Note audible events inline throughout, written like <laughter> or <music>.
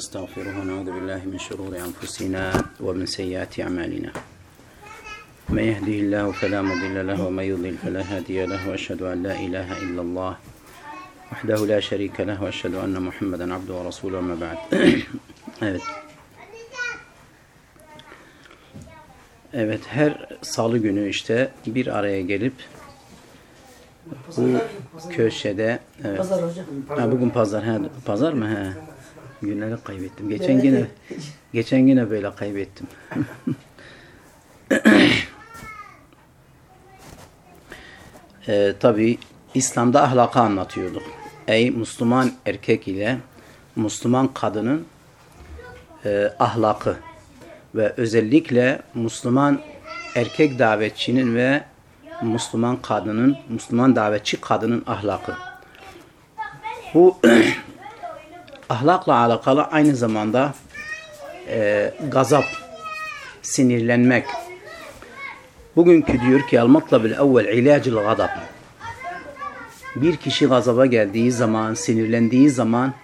ونستغفره ونعوذ بالله من شرور أنفسنا ومن سيئات أعمالنا من يهده الله فلا مضل له ومن يضلل فلا هادي له وأشهد أن لا إله إلا الله وحده لا شريك له وأشهد أن محمدا عبده ورسوله وما بعد evet. Evet her salı günü işte bir araya gelip bu köşede evet. Pazar hocam. Ha, bugün pazar. Ha, pazar mı? Ha. Günleri kaybettim. Geçen yine <laughs> geçen yine böyle kaybettim. <laughs> ee, Tabi İslam'da ahlakı anlatıyorduk. Ey Müslüman erkek ile Müslüman kadının e, ahlakı ve özellikle Müslüman erkek davetçinin ve Müslüman kadının, Müslüman davetçi kadının ahlakı. Bu <clears throat> ahlakla alakalı aynı zamanda e, gazap, sinirlenmek. Bugünkü diyor ki el-matlab el-evvel ilacil gadab. Bir kişi gazaba geldiği zaman, sinirlendiği zaman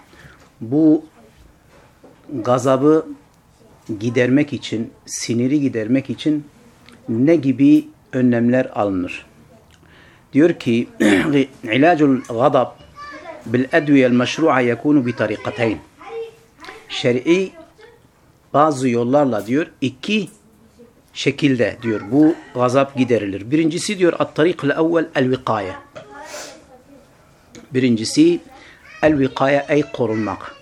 bu gazabı gidermek için, siniri gidermek için ne gibi önlemler alınır? Diyor ki <clears throat> ilacul gadab meşru'a yekunu bi tarikateyn. Şer'i bazı yollarla diyor iki şekilde diyor bu gazap giderilir. Birincisi diyor at-tarikul evvel el-vikaye. Birincisi el-vikaye ey korunmak.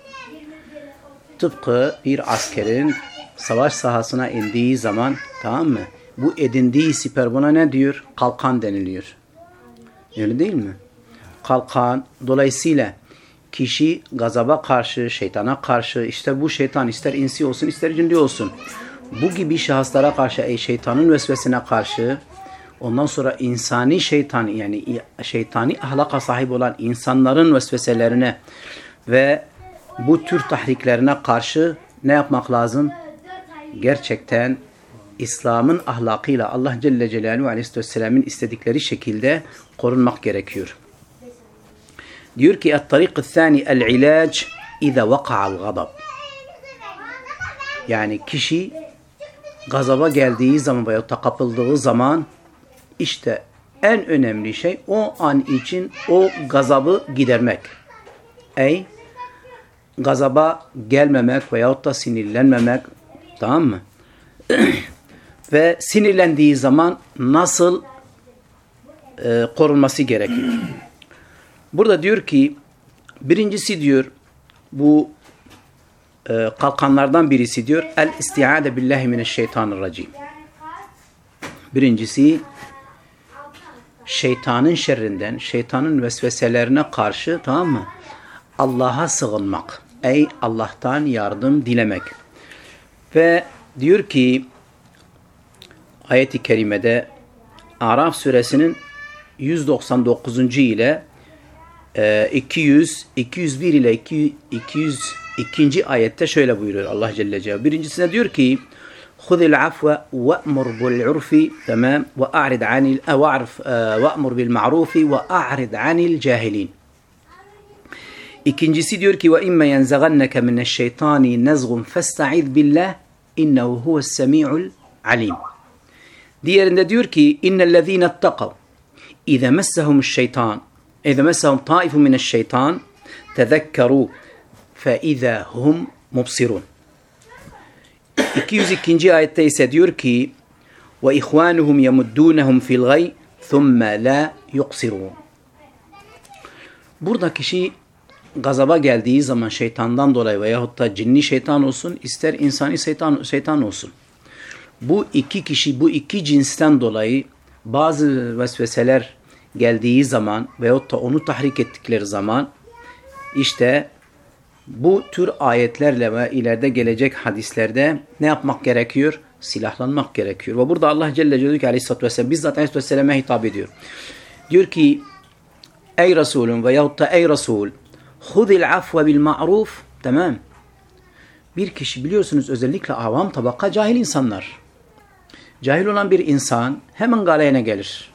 Tıpkı bir askerin savaş sahasına indiği zaman tamam mı? Bu edindiği siper buna ne diyor? Kalkan deniliyor. Öyle değil mi? Kalkan dolayısıyla kişi gazaba karşı, şeytana karşı işte bu şeytan ister insi olsun ister cindi olsun. Bu gibi şahıslara karşı ey şeytanın vesvesine karşı ondan sonra insani şeytan yani şeytani ahlaka sahip olan insanların vesveselerine ve bu tür tahriklerine karşı ne yapmak lazım? Gerçekten İslam'ın ahlakıyla Allah Celle Celaluhu Aleyhisselam'ın istedikleri şekilde korunmak gerekiyor. Diyor ki et-tarik el-thani el-ilac iza vaka'al gadab. Yani kişi gazaba geldiği zaman veya kapıldığı zaman işte en önemli şey o an için o gazabı gidermek. Ey gazaba gelmemek veyahut da sinirlenmemek tamam mı? <clears throat> Ve sinirlendiği zaman nasıl e, korunması gerekiyor? Burada diyor ki birincisi diyor bu e, kalkanlardan birisi diyor el istiade billahi mineşşeytanirracim. Birincisi şeytanın şerrinden, şeytanın vesveselerine karşı tamam mı? Allah'a sığınmak. Ey Allah'tan yardım dilemek. Ve diyor ki ayet-i kerimede Araf suresinin 199. ile 200, 201 ile 202. ayette şöyle buyuruyor Allah Celle Celaluhu. Birincisine diyor ki خذ العفو وأمر بالعرف تمام وأعرض عن وأعرف وأمر بالمعروف وأعرض عن الجاهلين İkincisi diyor ki ve imme yenzaganneke mineşşeytani nezgun festaiz billah innehu huves semi'ul alim. Diğerinde diyor ki innellezîne ittakav İze messehumuş şeytan İze messehum taifu mineşşeytan tezekkeru fe ize hum mubsirun. 202. ayette ise diyor ki ve ihvanuhum yemuddunehum fil gay thumma la yuqsirun. Burada kişi gazaba geldiği zaman şeytandan dolayı veyahut da cinni şeytan olsun ister insani şeytan, şeytan olsun. Bu iki kişi bu iki cinsten dolayı bazı vesveseler geldiği zaman veyahut da onu tahrik ettikleri zaman işte bu tür ayetlerle ve ileride gelecek hadislerde ne yapmak gerekiyor? Silahlanmak gerekiyor. Ve burada Allah Celle Celaluhu ki aleyhissalatü vesselam bizzat aleyhissalatü hitap ediyor. Diyor ki ey Resulüm veyahut da ey Resul hudil afve bil ma'ruf tamam. Bir kişi biliyorsunuz özellikle avam tabaka cahil insanlar. Cahil olan bir insan hemen galeyene gelir.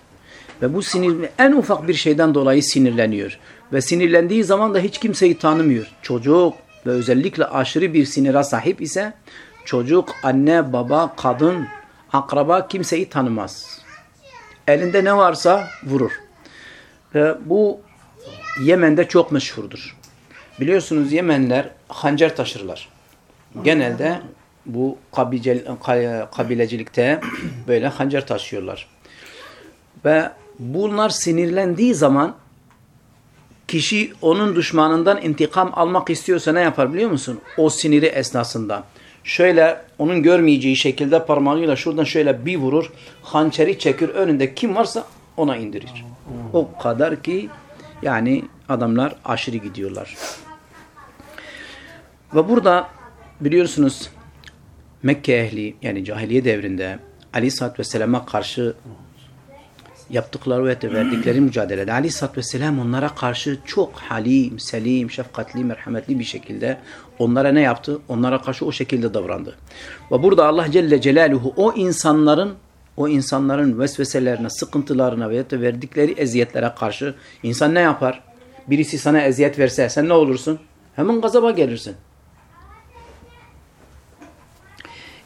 Ve bu sinir en ufak bir şeyden dolayı sinirleniyor. Ve sinirlendiği zaman da hiç kimseyi tanımıyor. Çocuk, ve özellikle aşırı bir sinire sahip ise çocuk, anne, baba, kadın, akraba kimseyi tanımaz. Elinde ne varsa vurur. Ve bu Yemen'de çok meşhurdur. Biliyorsunuz Yemenler hancer taşırlar. Genelde bu kabilecilikte böyle hancer taşıyorlar. Ve bunlar sinirlendiği zaman kişi onun düşmanından intikam almak istiyorsa ne yapar biliyor musun? O siniri esnasında. Şöyle onun görmeyeceği şekilde parmağıyla şuradan şöyle bir vurur. Hançeri çekir önünde kim varsa ona indirir. O kadar ki yani adamlar aşırı gidiyorlar. Ve burada biliyorsunuz Mekke ehli yani cahiliye devrinde Aleyhisselatü Vesselam'a karşı yaptıkları ve verdikleri mücadelede Aleyhisselatü Vesselam onlara karşı çok halim, selim, şefkatli, merhametli bir şekilde onlara ne yaptı? Onlara karşı o şekilde davrandı. Ve burada Allah Celle Celaluhu o insanların o insanların vesveselerine, sıkıntılarına da verdikleri eziyetlere karşı insan ne yapar? Birisi sana eziyet verse sen ne olursun? Hemen gazaba gelirsin.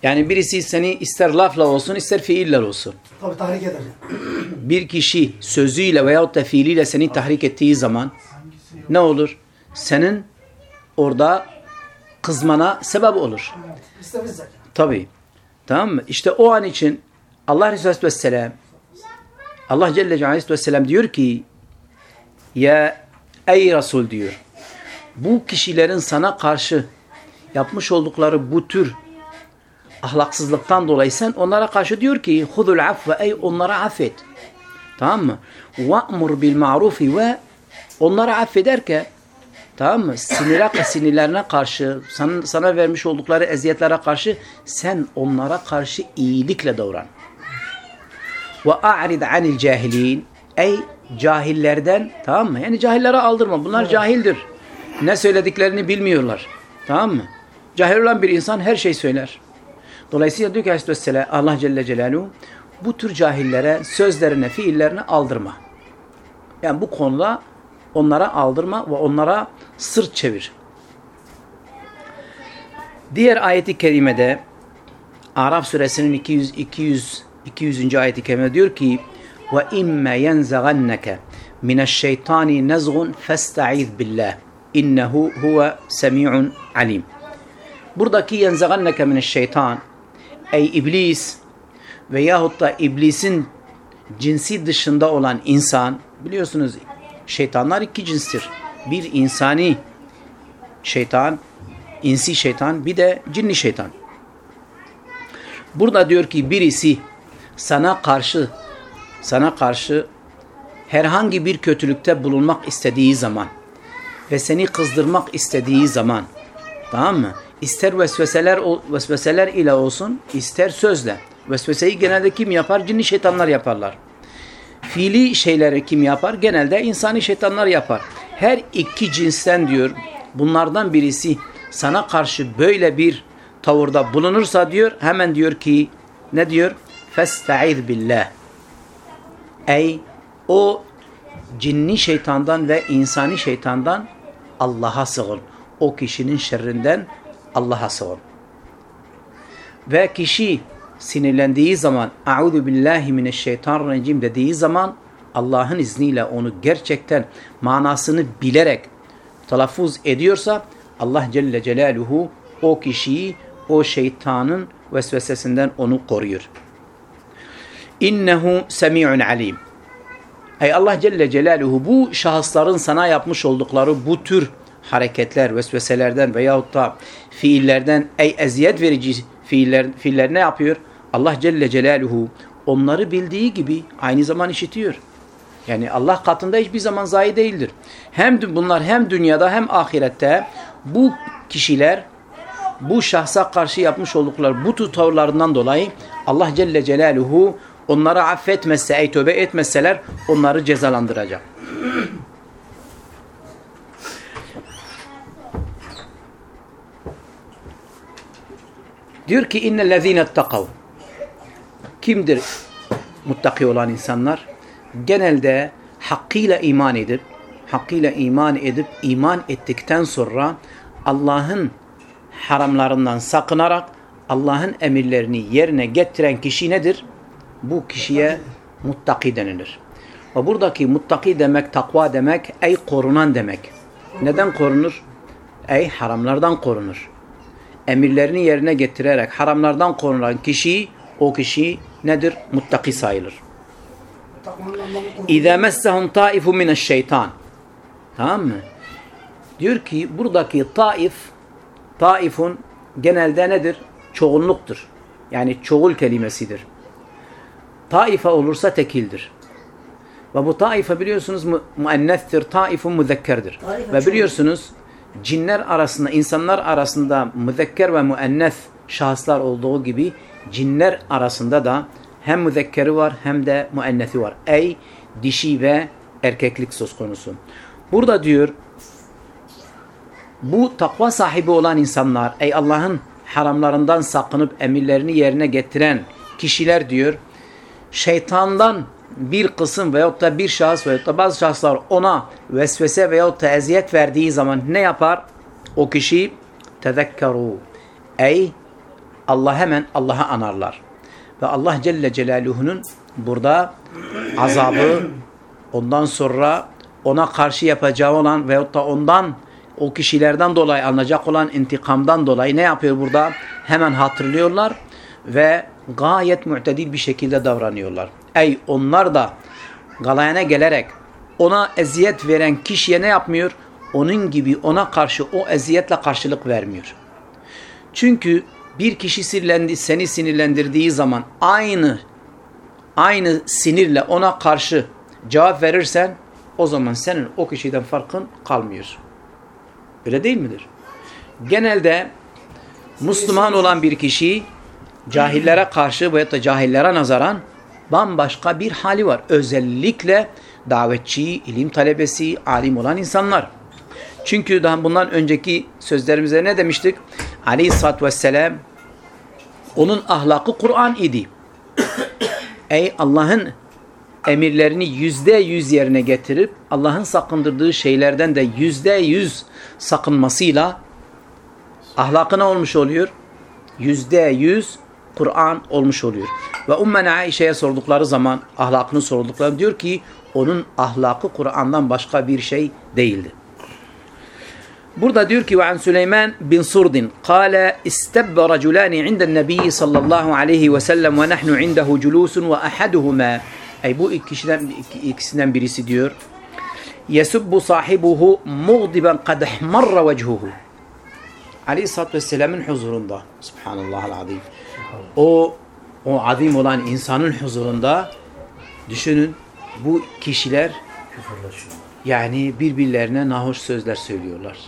Yani birisi seni ister lafla olsun ister fiiller olsun. Tabii tahrik eder. <clears throat> Bir kişi sözüyle veyahut da fiiliyle seni tahrik ettiği zaman ne olur? Senin orada kızmana sebep olur. Evet. İstemezsek. Tabi. Tamam mı? İşte o an için Allah Resulü Vesselam Allah Celle Celaluhu Vesselam diyor ki ya ey Resul diyor bu kişilerin sana karşı yapmış oldukları bu tür ahlaksızlıktan dolayı sen onlara karşı diyor ki hudul affe ey onlara affet. Tamam mı? Ve'mur bil ma'rufi ve onlara affederken tamam mı? Sinire, <laughs> sinirlerine karşı sana, sana vermiş oldukları eziyetlere karşı sen onlara karşı iyilikle davran. Ve a'rid anil cahilin ey cahillerden tamam mı? Yani cahillere aldırma. Bunlar cahildir. Ne söylediklerini bilmiyorlar. Tamam mı? Cahil olan bir insan her şey söyler. Dolayısıyla diyor ki Aleyhisselam Allah Celle Celaluhu bu tür cahillere sözlerine, fiillerine aldırma. Yani bu konuda onlara aldırma ve onlara sırt çevir. Diğer ayeti kerimede Araf suresinin 200 200 200. ayeti kerimede diyor ki ve imme yenzaganneke mineşşeytani nezgun festaiz billah innehu huve semi'un alim. Buradaki yenzaganneke mineşşeytan ey iblis veyahut da iblisin cinsi dışında olan insan biliyorsunuz şeytanlar iki cinstir. Bir insani şeytan, insi şeytan bir de cinni şeytan. Burada diyor ki birisi sana karşı sana karşı herhangi bir kötülükte bulunmak istediği zaman ve seni kızdırmak istediği zaman tamam mı? İster vesveseler vesveseler ile olsun, ister sözle. Vesveseyi genelde kim yapar? Cinni şeytanlar yaparlar. Fiili şeyleri kim yapar? Genelde insani şeytanlar yapar. Her iki cinsten diyor, bunlardan birisi sana karşı böyle bir tavırda bulunursa diyor, hemen diyor ki, ne diyor? Festaiz billah. Ey o cinni şeytandan ve insani şeytandan Allah'a sığın. O kişinin şerrinden Allah'a sığın. Ve kişi sinirlendiği zaman Euzu billahi mineşşeytanirracim dediği zaman Allah'ın izniyle onu gerçekten manasını bilerek telaffuz ediyorsa Allah Celle Celaluhu o kişiyi o şeytanın vesvesesinden onu koruyor. İnnehu semi'un alim. Ey Allah Celle Celaluhu bu şahısların sana yapmış oldukları bu tür hareketler, vesveselerden veyahut da fiillerden ey eziyet verici fiiller, fiiller ne yapıyor? Allah Celle Celaluhu onları bildiği gibi aynı zaman işitiyor. Yani Allah katında hiçbir zaman zayi değildir. Hem bunlar hem dünyada hem ahirette bu kişiler bu şahsa karşı yapmış oldukları bu tavırlarından dolayı Allah Celle Celaluhu onları affetmezse, ey tövbe etmezseler onları cezalandıracak. Diyor ki innellezîne ettekav. Kimdir muttaki olan insanlar? Genelde hakkıyla iman edip, hakkıyla iman edip, iman ettikten sonra Allah'ın haramlarından sakınarak Allah'ın emirlerini yerine getiren kişi nedir? Bu kişiye muttaki denilir. Ve buradaki muttaki demek, takva demek, ey korunan demek. Neden korunur? Ey haramlardan korunur. Emirlerini yerine getirerek haramlardan korunan kişi, o kişi nedir? Muttaki sayılır. İzâ messehum tâifu mineşşeytan. Tamam mı? Diyor ki buradaki taif, taifun genelde nedir? Çoğunluktur. Yani çoğul kelimesidir. Taife olursa tekildir. Ve bu taife biliyorsunuz mu muennettir, taifun müzekkerdir. Ve biliyorsunuz cinler arasında, insanlar arasında müzekker ve müennes şahıslar olduğu gibi cinler arasında da hem müzekkeri var hem de müennesi var. Ey dişi ve erkeklik söz konusu. Burada diyor bu takva sahibi olan insanlar, ey Allah'ın haramlarından sakınıp emirlerini yerine getiren kişiler diyor, şeytandan bir kısım veyahut da bir şahıs veyahut da bazı şahıslar ona vesvese veyahut da eziyet verdiği zaman ne yapar? O kişi tezekkeru. Ey Allah hemen Allah'a anarlar. Ve Allah Celle Celaluhu'nun burada azabı ondan sonra ona karşı yapacağı olan veyahut da ondan o kişilerden dolayı alınacak olan intikamdan dolayı ne yapıyor burada? Hemen hatırlıyorlar ve gayet mü'tedil bir şekilde davranıyorlar. Ey onlar da galayana gelerek ona eziyet veren kişiye ne yapmıyor? Onun gibi ona karşı o eziyetle karşılık vermiyor. Çünkü bir kişi sinirlendi, seni sinirlendirdiği zaman aynı aynı sinirle ona karşı cevap verirsen o zaman senin o kişiden farkın kalmıyor. Öyle değil midir? Genelde Müslüman olan bir kişi cahillere karşı veya da cahillere nazaran bambaşka bir hali var. Özellikle davetçi, ilim talebesi, alim olan insanlar. Çünkü daha bundan önceki sözlerimizde ne demiştik? Aleyhisselatü Vesselam onun ahlakı Kur'an idi. Ey Allah'ın emirlerini yüzde yüz yerine getirip Allah'ın sakındırdığı şeylerden de yüzde yüz sakınmasıyla ahlakı ne olmuş oluyor? Yüzde yüz Kur'an olmuş oluyor. Ve Ummen Aişe'ye sordukları zaman ahlakını sordukları diyor ki onun ahlakı Kur'an'dan başka bir şey değildi. Burada diyor ki bin Surdin kâle istebbe raculani inden nebiyyi sallallahu aleyhi ve sellem ve nahnu indehu culusun ve ahaduhuma Ey bu ikisinden, ikisinden birisi diyor yesubbu sahibuhu muğdiben kad ihmarra vechuhu Aleyhisselatü Vesselam'ın huzurunda Subhanallah azim o o azim olan insanın huzurunda düşünün bu kişiler yani birbirlerine nahoş sözler söylüyorlar.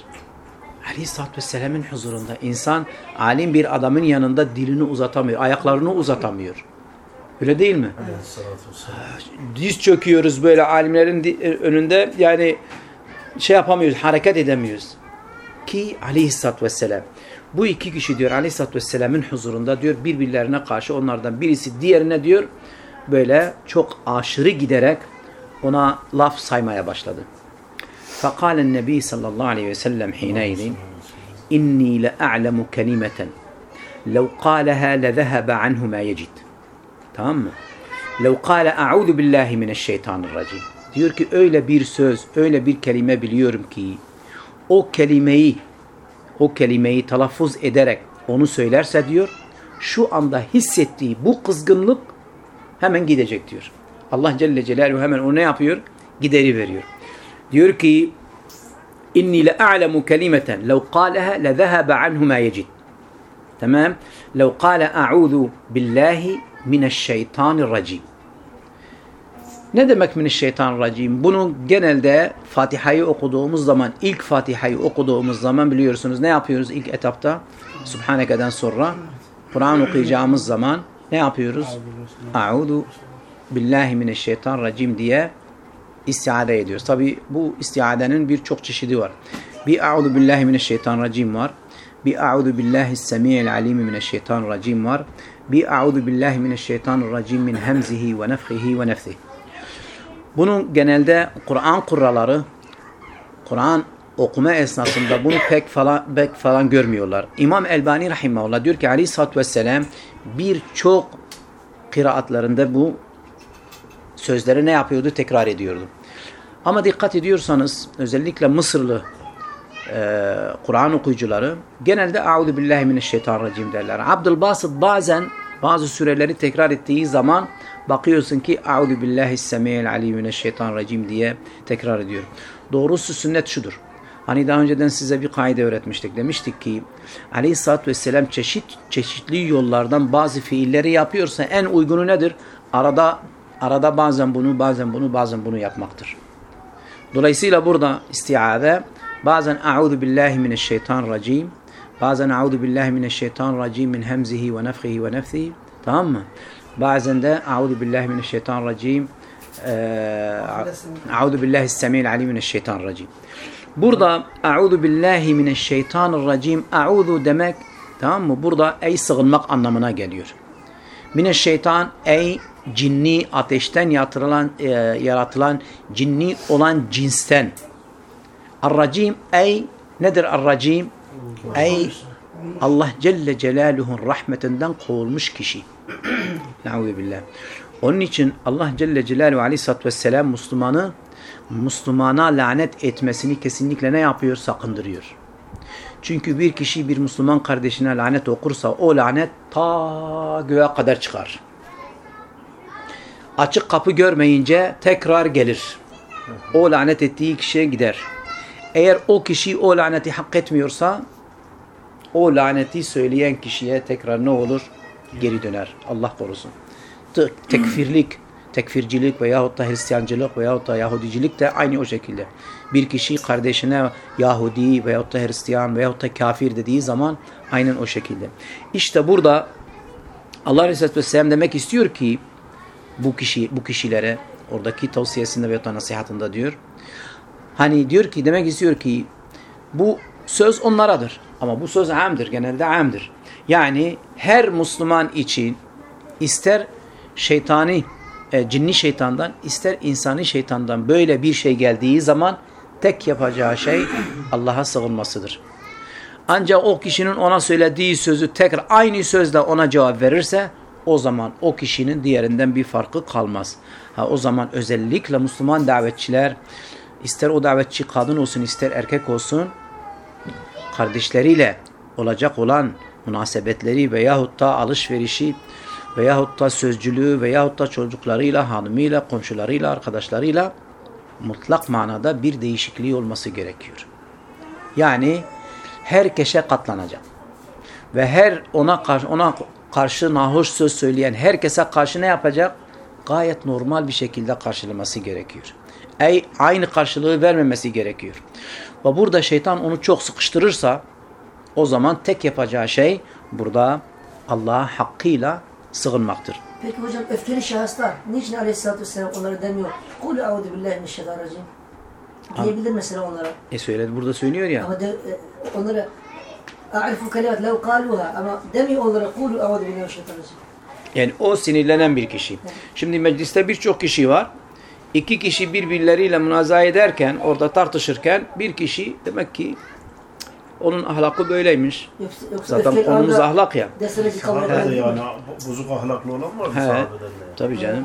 Aleyhisselatü Vesselam'ın huzurunda insan alim bir adamın yanında dilini uzatamıyor, ayaklarını uzatamıyor. Öyle değil mi? Diz çöküyoruz böyle alimlerin önünde yani şey yapamıyoruz, hareket edemiyoruz. Ki Aleyhisselatü Vesselam bu iki kişi diyor Aleyhisselatü Vesselam'ın huzurunda diyor birbirlerine karşı onlardan birisi diğerine diyor böyle çok aşırı giderek ona laf saymaya başladı. فقال النبي صلى الله عليه وسلم حينئذ إني لأعلم كلمة لو قالها لذهب عنه ما يجد Tamam mı? لو قال أعوذ بالله من الشيطان الرجيم Diyor ki öyle bir söz, öyle bir kelime biliyorum ki o kelimeyi o kelimeyi telaffuz ederek onu söylerse diyor şu anda hissettiği bu kızgınlık hemen gidecek diyor. Allah Celle Celaluhu hemen onu ne yapıyor? Gideri veriyor. Diyor ki inni la a'lemu kelimeten law qalaha la zahaba anhu ma yecid. Tamam? Law qala a'udhu billahi mineşşeytanirracim. Ne demek mineşşeytanirracim? Bunu genelde Fatiha'yı okuduğumuz zaman, ilk Fatiha'yı okuduğumuz zaman biliyorsunuz ne yapıyoruz ilk etapta? Subhaneke'den sonra Kur'an okuyacağımız zaman ne yapıyoruz? A'udhu billahi mineşşeytanirracim diye istiade ediyoruz. Tabi bu istiadenin birçok çeşidi var. Bir a'udhu billahi mineşşeytanirracim var. Bir a'udhu billahi semi'il alimi mineşşeytanirracim var. Bir a'udhu billahi mineşşeytanirracim min hemzihi ve nefhihi ve nefsihi. Bunun genelde Kur'an kurraları Kur'an okuma esnasında bunu pek falan pek falan görmüyorlar. İmam Elbani rahimahullah diyor ki Aleyhisselatü Vesselam birçok kıraatlarında bu sözleri ne yapıyordu? Tekrar ediyordu. Ama dikkat ediyorsanız özellikle Mısırlı e, Kur'an okuyucuları genelde Euzu billahi mineşşeytanirracim derler. Abdülbasit bazen bazı süreleri tekrar ettiği zaman bakıyorsun ki Euzu billahi semiyel alim mineşşeytanirracim diye tekrar ediyor. Doğrusu sünnet şudur. Hani daha önceden size bir kaide öğretmiştik. Demiştik ki Aleyhisselatü Vesselam çeşit çeşitli yollardan bazı fiilleri yapıyorsa en uygunu nedir? Arada arada bazen bunu bazen bunu bazen bunu yapmaktır. Dolayısıyla burada istiade bazen Euzu billahi mineşşeytanirracim bazen Euzu billahi mineşşeytanirracim min hemzihi ve nefhihi ve nefsihi tamam mı? Bazen de Euzu billahi mineşşeytanirracim Euzu billahi semiyel alim mineşşeytanirracim. Burada Euzu billahi mineşşeytanirracim. Euzu demek tamam mı? Burada ey sığınmak anlamına geliyor. Mineşşeytan ey cinni ateşten yaratılan, e, yaratılan cinni olan cinsten. Ar-racim ey nedir ar-racim? Ey Allah Celle Celaluhu'nun rahmetinden kovulmuş kişi. Nauzu billah. Onun için Allah Celle Celaluhu Aleyhisselatü Vesselam Müslümanı Müslümana lanet etmesini kesinlikle ne yapıyor? Sakındırıyor. Çünkü bir kişi bir Müslüman kardeşine lanet okursa o lanet ta göğe kadar çıkar. Açık kapı görmeyince tekrar gelir. O lanet ettiği kişiye gider. Eğer o kişi o laneti hak etmiyorsa o laneti söyleyen kişiye tekrar ne olur? Geri döner. Allah korusun. Tekfirlik, tekfircilik veyahut da Hristiyancılık veyahut da Yahudicilik de aynı o şekilde. Bir kişi kardeşine Yahudi veyahut da Hristiyan veyahut da kafir dediği zaman aynen o şekilde. İşte burada Allah Aleyhisselatü Vesselam demek istiyor ki bu kişi bu kişilere oradaki tavsiyesinde veyahut da nasihatında diyor. Hani diyor ki demek istiyor ki bu söz onlaradır. Ama bu söz amdır. Genelde amdır. Yani her Müslüman için ister şeytani, e, cinni şeytandan ister insani şeytandan böyle bir şey geldiği zaman tek yapacağı şey Allah'a sığınmasıdır. Ancak o kişinin ona söylediği sözü tekrar aynı sözle ona cevap verirse o zaman o kişinin diğerinden bir farkı kalmaz. Ha, o zaman özellikle Müslüman davetçiler ister o davetçi kadın olsun ister erkek olsun kardeşleriyle olacak olan münasebetleri veyahut da alışverişi veyahut da sözcülüğü veyahut da çocuklarıyla, hanımıyla, komşularıyla, arkadaşlarıyla mutlak manada bir değişikliği olması gerekiyor. Yani herkese katlanacak. Ve her ona karşı, ona karşı nahoş söz söyleyen herkese karşı ne yapacak? Gayet normal bir şekilde karşılaması gerekiyor. Ey aynı karşılığı vermemesi gerekiyor. Ve burada şeytan onu çok sıkıştırırsa o zaman tek yapacağı şey burada Allah'a hakkıyla sığınmaktır. Peki hocam öfkeli şahıslar niçin aleyhissalatü vesselam onlara demiyor? Kul eûzü billahi mineşşeytanirracim. Diyebilir mesela onlara. E söyledi burada söylüyor ya. Ama de, e, onlara a'rifu kelimat lev kaluha ama demiyor onlara kulu eûzü billahi mineşşeytanirracim. Yani o sinirlenen bir kişi. Şimdi mecliste birçok kişi var. İki kişi birbirleriyle münazaa ederken, orada tartışırken bir kişi demek ki onun ahlakı böyleymiş. Yoksa, yoksa Zaten konumuz ahlak ya. Sahabede yani bozuk ahlaklı olan var mı sahabeden de? tabii canım.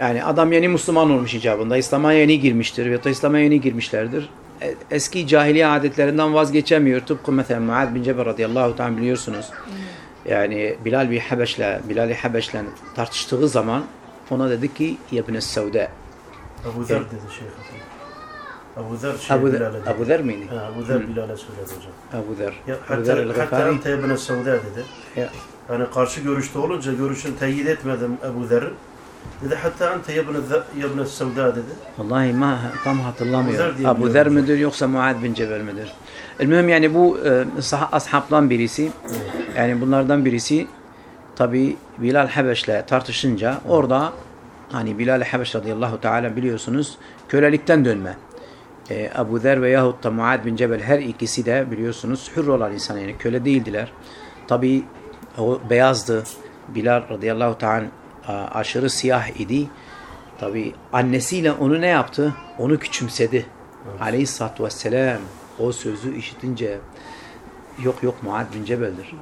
Yani adam yeni Müslüman olmuş icabında. İslam'a yeni girmiştir ya da İslam'a yeni girmişlerdir. E- Eski cahiliye adetlerinden vazgeçemiyor. Tıpkı mesela Muad bin Cebel radıyallahu ta'ala biliyorsunuz. Yani Bilal bir Habeş'le, Bilal-i Habeş'le tartıştığı zaman ona dedi ki Yebne Sevde. Ebu Zer dedi Şeyh Ebu Zer şey Bilal'e dedi. Ebu Zer miydi? Ha, Ebu Zer Bilal'e söyledi hocam. Ebu Zer. Ya, hatta, Zer hatta el-Gıfari. ente ibne Sevde dedi. Ya. Yani karşı görüşte olunca görüşünü teyit etmedim Ebu Zer'in. Dedi hatta ente ibne Sevda dedi. Vallahi ma tam hatırlamıyorum. Ebu Zer biliyorum Zer midir yoksa Muad bin Cebel midir? Elmühim yani bu e, ashabdan birisi. Yani bunlardan birisi tabi Bilal Habeş'le tartışınca orada hani Bilal Habeş radıyallahu teala biliyorsunuz kölelikten dönme. E, Ebu Zer veyahut da Muad bin Cebel her ikisi de biliyorsunuz hür olan insan yani köle değildiler. Tabi o beyazdı. Bilal radıyallahu teala aşırı siyah idi. Tabi annesiyle onu ne yaptı? Onu küçümsedi. Aleyhisselatü vesselam O sözü işitince yok yok Muad bin Cebel'dir.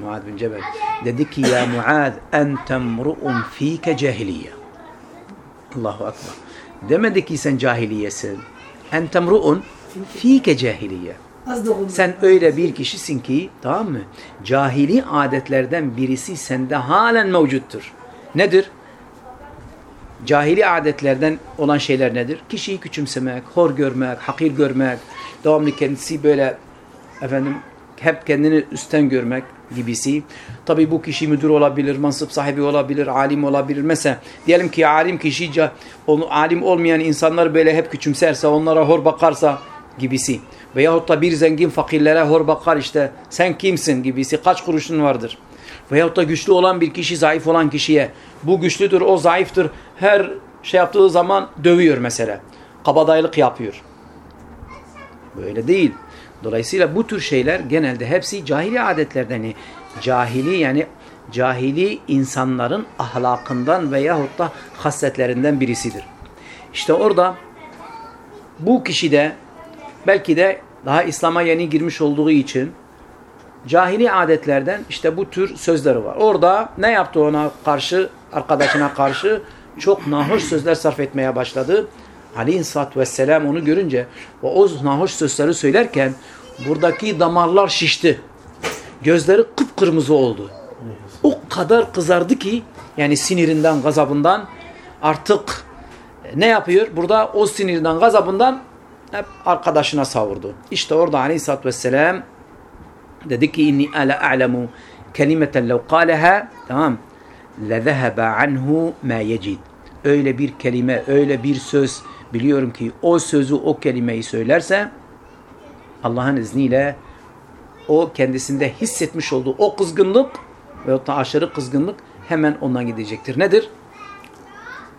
Muad bin Cebel. Dedi ki ya Muad ente mru'un fike cahiliye. Allahu Akbar. Demedi ki sen cahiliyesin. Ente mru'un fike cahiliye. Sen öyle bir kişisin ki tamam mı? Cahili adetlerden birisi sende halen mevcuttur. Nedir? Cahili adetlerden olan şeyler nedir? Kişiyi küçümsemek, hor görmek, hakir görmek, devamlı kendisi böyle efendim hep kendini üstten görmek gibisi. Tabi bu kişi müdür olabilir, mansıp sahibi olabilir, alim olabilir. Mesela diyelim ki alim kişi onu alim olmayan insanlar böyle hep küçümserse, onlara hor bakarsa gibisi. Veyahut da bir zengin fakirlere hor bakar işte sen kimsin gibisi kaç kuruşun vardır. Veyahut da güçlü olan bir kişi zayıf olan kişiye bu güçlüdür o zayıftır her şey yaptığı zaman dövüyor mesela. Kabadayılık yapıyor. Böyle değil. Dolayısıyla bu tür şeyler genelde hepsi cahili adetlerden. Cahili yani cahili insanların ahlakından veyahut da hasletlerinden birisidir. İşte orada bu kişi de belki de daha İslam'a yeni girmiş olduğu için cahili adetlerden işte bu tür sözleri var. Orada ne yaptı ona karşı, arkadaşına karşı çok nahoş sözler sarf etmeye başladı. Aleyhisselatü Vesselam onu görünce ve o nahoş sözleri söylerken buradaki damarlar şişti. Gözleri kıpkırmızı oldu. O kadar kızardı ki yani sinirinden, gazabından artık ne yapıyor? Burada o sinirinden, gazabından hep arkadaşına savurdu. İşte orada Aleyhisselatü Vesselam dedi ki inni ala a'lemu kelimeten lev kâleha tamam lezehebe anhu ma yecid. Öyle bir kelime, öyle bir söz biliyorum ki o sözü, o kelimeyi söylerse Allah'ın izniyle o kendisinde hissetmiş olduğu o kızgınlık ve da aşırı kızgınlık hemen ondan gidecektir. Nedir?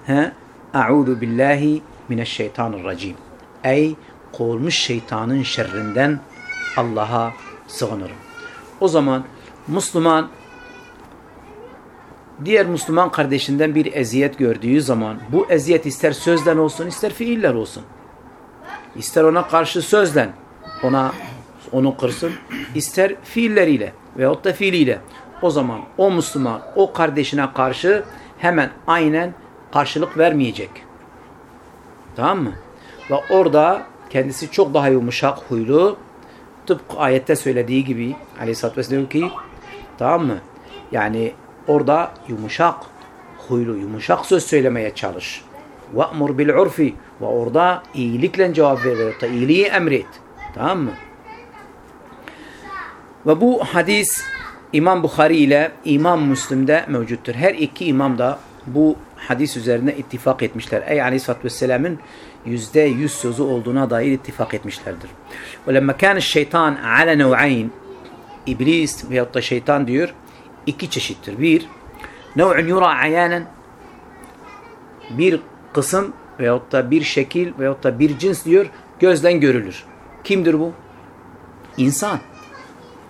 He? A'udhu billahi mineşşeytanirracim. Ey kovulmuş şeytanın şerrinden Allah'a sığınırım. O zaman Müslüman diğer Müslüman kardeşinden bir eziyet gördüğü zaman bu eziyet ister sözden olsun ister fiiller olsun. İster ona karşı sözden ona onu kırsın ister fiilleriyle veyahut da fiiliyle. O zaman o Müslüman o kardeşine karşı hemen aynen karşılık vermeyecek. Tamam mı? Ve orada kendisi çok daha yumuşak huylu tıpkı ayette söylediği gibi aleyhissalatü vesselam ki tamam mı? Yani orada yumuşak huylu, yumuşak söz söylemeye çalış. وَأْمُرْ بِالْعُرْفِ Ve orada iyilikle cevap ver veyahut da iyiliği emret. Tamam mı? Ve bu hadis İmam Bukhari ile İmam Müslim'de mevcuttur. Her iki imam da bu hadis üzerine ittifak etmişler. Ey Aleyhisselatü Vesselam'ın yüzde yüz sözü olduğuna dair ittifak etmişlerdir. Ve lemma kâne şeytan ala nev'ayn İblis veyahut da şeytan diyor iki çeşittir. Bir, nev'un yura ayanen bir kısım veyahut da bir şekil veyahut da bir cins diyor gözden görülür. Kimdir bu? İnsan.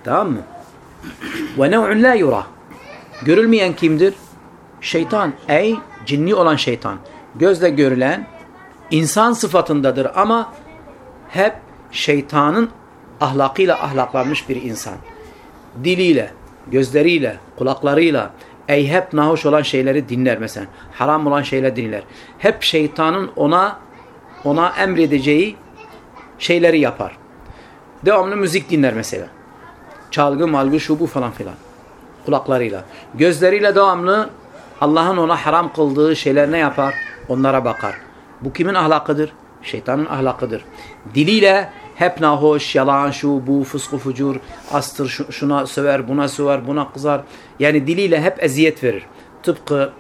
Tamam mı? Ve nev'un la yura. Görülmeyen kimdir? Şeytan. Ey cinni olan şeytan. Gözle görülen insan sıfatındadır ama hep şeytanın ahlakıyla ahlaklanmış bir insan. Diliyle, gözleriyle, kulaklarıyla ey hep nahoş olan şeyleri dinler mesela. Haram olan şeyleri dinler. Hep şeytanın ona ona emredeceği şeyleri yapar. Devamlı müzik dinler mesela. Çalgı, malgı, şu bu falan filan. Kulaklarıyla. Gözleriyle devamlı Allah'ın ona haram kıldığı şeyler ne yapar? Onlara bakar. Bu kimin ahlakıdır? Şeytanın ahlakıdır. Diliyle hep nahoş, yalan, şu, bu, fısku, fucur, astır, şuna söver, buna söver, buna kızar. Yani diliyle hep eziyet verir. Tıpkı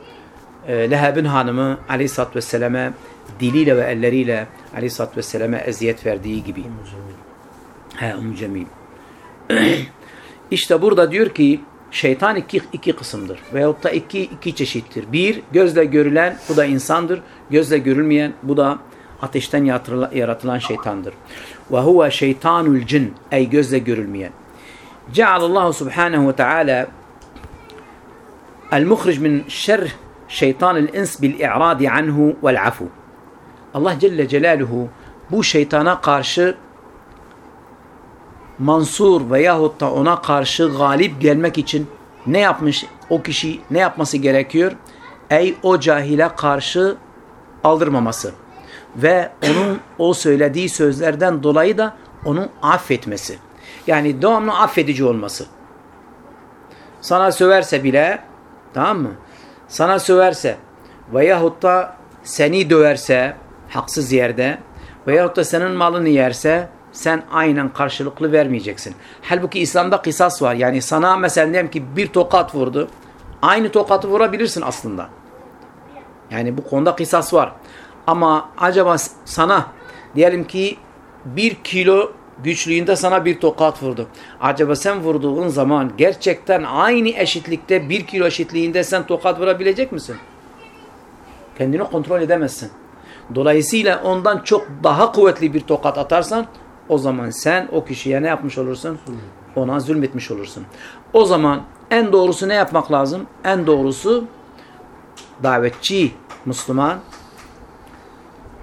e, Leheb'in hanımı aleyhissalatü vesselam'e diliyle ve elleriyle aleyhissalatü vesselam'e eziyet verdiği gibi. He, Ümmü Cemil. <clears throat> işte burada diyor ki şeytan iki, iki kısımdır. Veyahut da iki, iki çeşittir. Bir, gözle görülen bu da insandır. Gözle görülmeyen bu da ateşten yaratılan şeytandır. Ve huve şeytanul cin ey gözle görülmeyen. Cealallahu subhanehu ve teala el-muhric min şerr şeytanil ins bil i'radi anhu vel afu. Allah Celle Celaluhu bu şeytana karşı mansur veyahut da ona karşı galip gelmek için ne yapmış o kişi ne yapması gerekiyor? Ey o cahile karşı aldırmaması ve onun o söylediği sözlerden dolayı da onu affetmesi. Yani devamlı affedici olması. Sana söverse bile tamam mı? Sana söverse veyahut da seni döverse haksız yerde veyahut da senin malını yerse sen aynen karşılıklı vermeyeceksin. Halbuki İslam'da kısas var. Yani sana mesela diyelim ki bir tokat vurdu. Aynı tokatı vurabilirsin aslında. Yani bu konuda kısas var. Ama acaba sana diyelim ki bir kilo güçlüğünde sana bir tokat vurdu. Acaba sen vurduğun zaman gerçekten aynı eşitlikte bir kilo eşitliğinde sen tokat vurabilecek misin? Kendini kontrol edemezsin. Dolayısıyla ondan çok daha kuvvetli bir tokat atarsan o zaman sen o kişiye ne yapmış olursun? Ona zulmetmiş olursun. O zaman en doğrusu ne yapmak lazım? En doğrusu davetçi Müslüman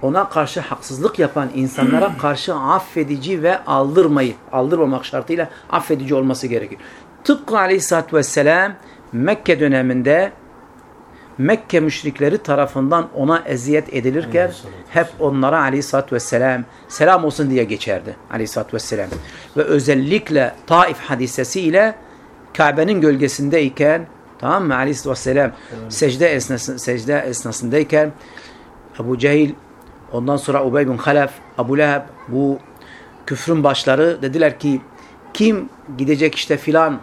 ona karşı haksızlık yapan insanlara <clears throat> karşı affedici ve aldırmayı, aldırmamak şartıyla affedici olması gerekir. Tıpkı aleyhissalatü vesselam Mekke döneminde Mekke müşrikleri tarafından ona eziyet edilirken hep onlara aleyhissalatü vesselam selam olsun diye geçerdi aleyhissalatü vesselam. Ve özellikle Taif hadisesiyle Kabe'nin gölgesindeyken tamam mı aleyhissalatü vesselam secde, esnasında, secde esnasındayken Ebu Cehil ondan sonra Ubey bin Halef Ebu Leheb bu küfrün başları dediler ki kim gidecek işte filan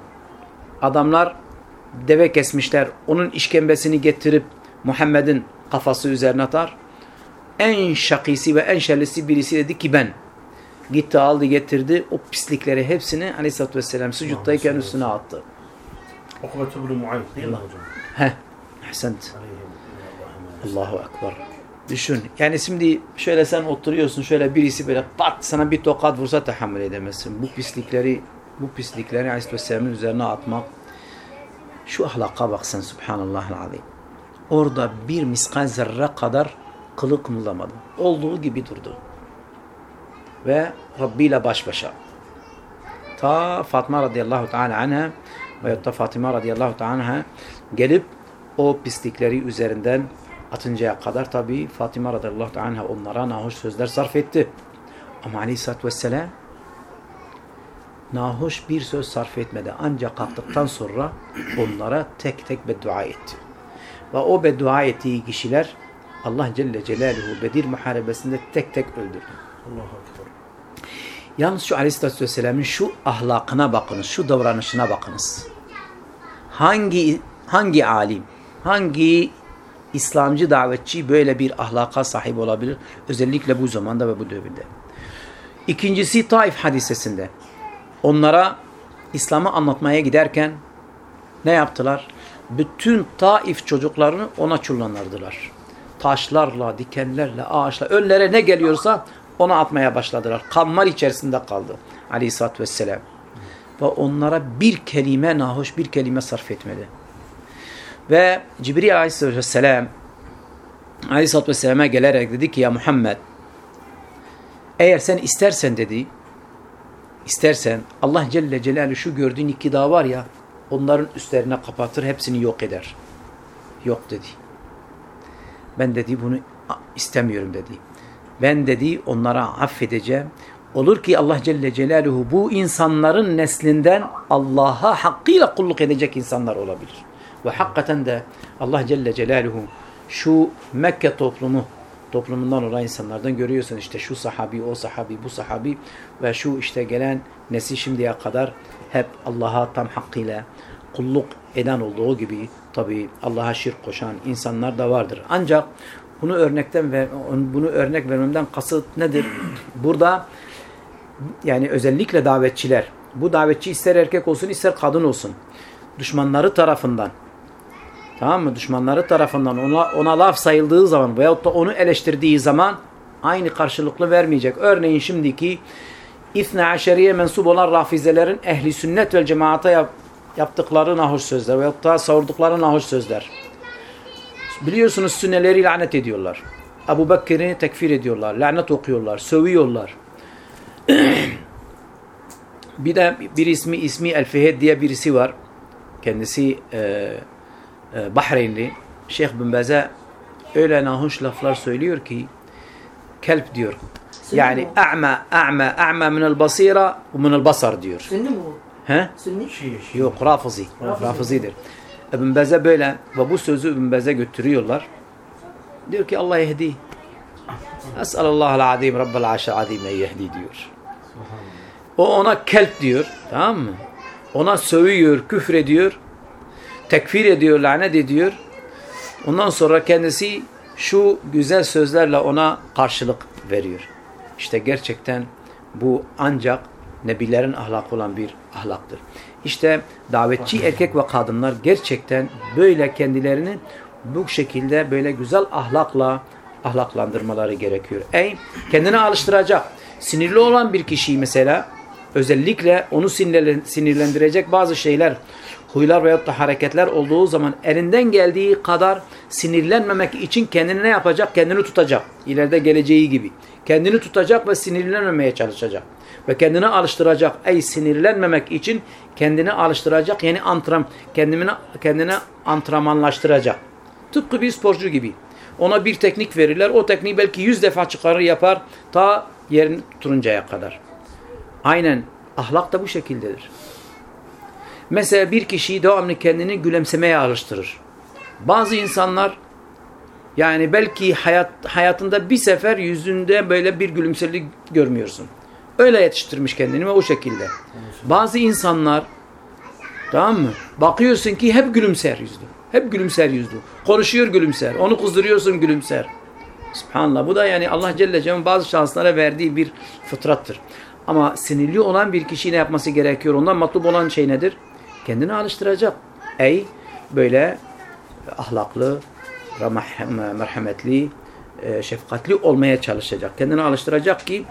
adamlar deve kesmişler. Onun işkembesini getirip Muhammed'in kafası üzerine atar. En şakisi ve en şerlisi birisi dedi ki ben. Gitti aldı getirdi. O pislikleri hepsini aleyhissalatü vesselam sucuttayken üstüne attı. Ukbet ibn Muayt değil mi hocam? Heh. Ahsent. Allahu Ekber. Düşün. Yani şimdi şöyle sen oturuyorsun şöyle birisi böyle pat sana bir tokat vursa tahammül edemezsin. Bu pislikleri bu pislikleri Aleyhisselatü Vesselam'ın üzerine atmak şu ahlaka bak sen subhanallahal azim. Orada bir miskal zerre kadar kılı kımıldamadı. Olduğu gibi durdu. Ve Rabbi ile baş başa. Ta Fatma radıyallahu ta'ala anha veyahut da Fatıma radıyallahu anha gelip o pislikleri üzerinden atıncaya kadar tabi Fatıma radıyallahu anha onlara nahoş sözler sarf etti. Ama aleyhissalatü vesselam nahoş bir söz sarf etmedi. Ancak kalktıktan sonra onlara tek tek beddua etti. Ve o beddua ettiği kişiler Allah Celle Celaluhu Bedir muharebesinde tek tek öldürdü. Allahu Ekber. Yalnız şu Aleyhisselatü Vesselam'ın şu ahlakına bakınız, şu davranışına bakınız. Hangi hangi alim, hangi İslamcı davetçi böyle bir ahlaka sahip olabilir? Özellikle bu zamanda ve bu devirde. İkincisi Taif hadisesinde. Onlara İslam'ı anlatmaya giderken ne yaptılar? Bütün Taif çocuklarını ona çullanırdılar. Taşlarla, dikenlerle, ağaçla, önlere ne geliyorsa ona atmaya başladılar. Kanlar içerisinde kaldı aleyhissalatü vesselam. Ve onlara bir kelime nahoş bir kelime sarf etmedi. Ve Cibril aleyhissalatü vesselam aleyhissalatü vesselam'a gelerek dedi ki ya Muhammed eğer sen istersen dedi istersen Allah Celle Celaluhu şu gördüğün iki dağ var ya onların üstlerine kapatır hepsini yok eder. Yok dedi. Ben dedi bunu istemiyorum dedi. Ben dedi onlara affedeceğim. Olur ki Allah Celle Celaluhu bu insanların neslinden Allah'a hakkıyla kulluk edecek insanlar olabilir. Ve hakikaten de Allah Celle Celaluhu şu Mekke toplumu toplumundan olan insanlardan görüyorsun işte şu sahabi, o sahabi, bu sahabi ve şu işte gelen nesil şimdiye kadar hep Allah'a tam hakkıyla kulluk eden olduğu gibi tabi Allah'a şirk koşan insanlar da vardır. Ancak bunu örnekten ve bunu örnek vermemden kasıt nedir? Burada yani özellikle davetçiler bu davetçi ister erkek olsun ister kadın olsun düşmanları tarafından tamam mı? Düşmanları tarafından ona, ona laf sayıldığı zaman veyahut da onu eleştirdiği zaman aynı karşılıklı vermeyecek. Örneğin şimdiki İthne Aşeriye mensup olan rafizelerin ehli sünnet ve cemaate yap, yaptıkları nahoş sözler veyahut da savurdukları nahoş sözler. Biliyorsunuz sünneleri lanet ediyorlar. Ebu Bekir'i tekfir ediyorlar. Lanet okuyorlar. Sövüyorlar. <clears throat> Bir de bir ismi ismi El-Fihed diye birisi var. Kendisi e, Bahreynli. Şeyh bin Baz'a öyle nahoş laflar söylüyor ki kelp diyor. Yani a'ma a'ma a'ma min el-basira ve min el-basar diyor. Sünni mi bu? He? Sünni. Yok Rafizi. Rafizi. Rafizidir. İbn Baz'a böyle ve bu sözü İbn Baz'a götürüyorlar. Diyor ki Allah yehdi. Es'alallahul azim Rabbel arşil azim en yehdi diyor. O ona kelp diyor. Tamam mı? Ona sövüyor, küfrediyor. Tekfir ediyor, lanet ediyor. Ondan sonra kendisi şu güzel sözlerle ona karşılık veriyor. İşte gerçekten bu ancak nebilerin ahlakı olan bir ahlaktır. İşte davetçi erkek ve kadınlar gerçekten böyle kendilerini bu şekilde böyle güzel ahlakla ahlaklandırmaları gerekiyor. Ey kendini alıştıracak. Sinirli olan bir kişiyi mesela özellikle onu sinirlen- sinirlendirecek bazı şeyler, huylar veyahut da hareketler olduğu zaman elinden geldiği kadar sinirlenmemek için kendini ne yapacak? Kendini tutacak. İleride geleceği gibi. Kendini tutacak ve sinirlenmemeye çalışacak. Ve kendini alıştıracak. Ey sinirlenmemek için kendini alıştıracak. Yani antrenman, kendini, kendini antrenmanlaştıracak. Tıpkı bir sporcu gibi. Ona bir teknik verirler. O tekniği belki yüz defa çıkarır yapar. Ta yerini tutuncaya kadar. Aynen ahlak da bu şekildedir. Mesela bir kişiyi devamlı kendini gülümsemeye alıştırır. Bazı insanlar yani belki hayat, hayatında bir sefer yüzünde böyle bir gülümselik görmüyorsun. Öyle yetiştirmiş kendini ve o şekilde. Bazı insanlar tamam mı? Bakıyorsun ki hep gülümser yüzlü. Hep gülümser yüzlü. Konuşuyor gülümser. Onu kızdırıyorsun gülümser. Subhanallah. Bu da yani Allah Celle Celaluhu bazı şanslara verdiği bir fıtrattır. Ama sinirli olan bir kişi ne yapması gerekiyor? Ondan matlub olan şey nedir? Kendini alıştıracak. Ey böyle ahlaklı, merhametli, e, şefkatli olmaya çalışacak. Kendini alıştıracak ki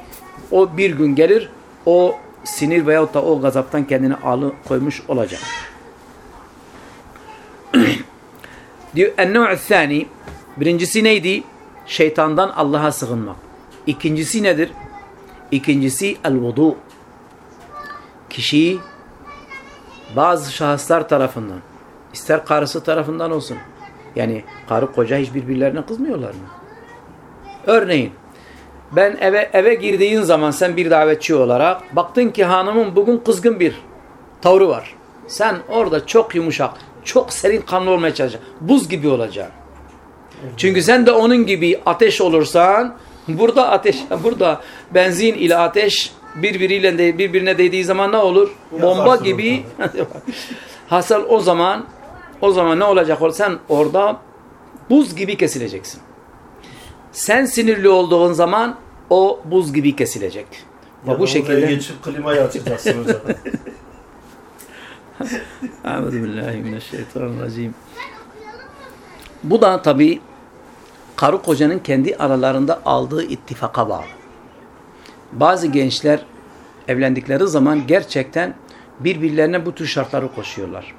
o bir gün gelir o sinir veyahut da o gazaptan kendini alı koymuş olacak. <clears throat> Diyor en-nev'u thani birincisi neydi? Şeytandan Allah'a sığınmak. İkincisi nedir? İkincisi el-vudu. Kişiyi bazı şahıslar tarafından ister karısı tarafından olsun. Yani karı koca hiç birbirlerine kızmıyorlar mı? Örneğin ben eve eve girdiğin zaman sen bir davetçi olarak baktın ki hanımın bugün kızgın bir tavrı var. Sen orada çok yumuşak, çok serin kanlı olmaya çalışacaksın. Buz gibi olacaksın. Çünkü sen de onun gibi ateş olursan burada ateş <laughs> burada benzin ile ateş birbiriyle de birbirine değdiği zaman ne olur? Bomba gibi. <laughs> Hasal o zaman o zaman ne olacak? Sen orada buz gibi kesileceksin. Sen sinirli olduğun zaman o buz gibi kesilecek. Ve bu şekilde geçip klimayı açacaksın hocam. <laughs> Euzubillahimineşşeytanirracim. Bu da tabi karı kocanın kendi aralarında aldığı ittifaka bağlı. Bazı gençler evlendikleri zaman gerçekten birbirlerine bu tür şartları koşuyorlar.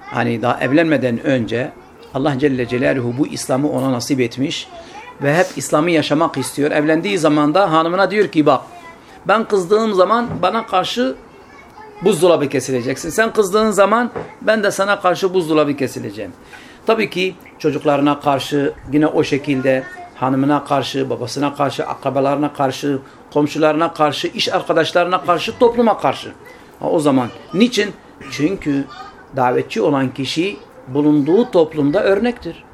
Hani daha evlenmeden önce Allah Celle Celaluhu bu İslam'ı ona nasip etmiş ve hep İslam'ı yaşamak istiyor. Evlendiği zaman da hanımına diyor ki bak ben kızdığım zaman bana karşı buzdolabı kesileceksin. Sen kızdığın zaman ben de sana karşı buzdolabı kesileceğim. Tabii ki çocuklarına karşı yine o şekilde hanımına karşı, babasına karşı, akrabalarına karşı, komşularına karşı, iş arkadaşlarına karşı, topluma karşı. Ha, o zaman niçin? Çünkü davetçi olan kişi bulunduğu toplumda örnektir.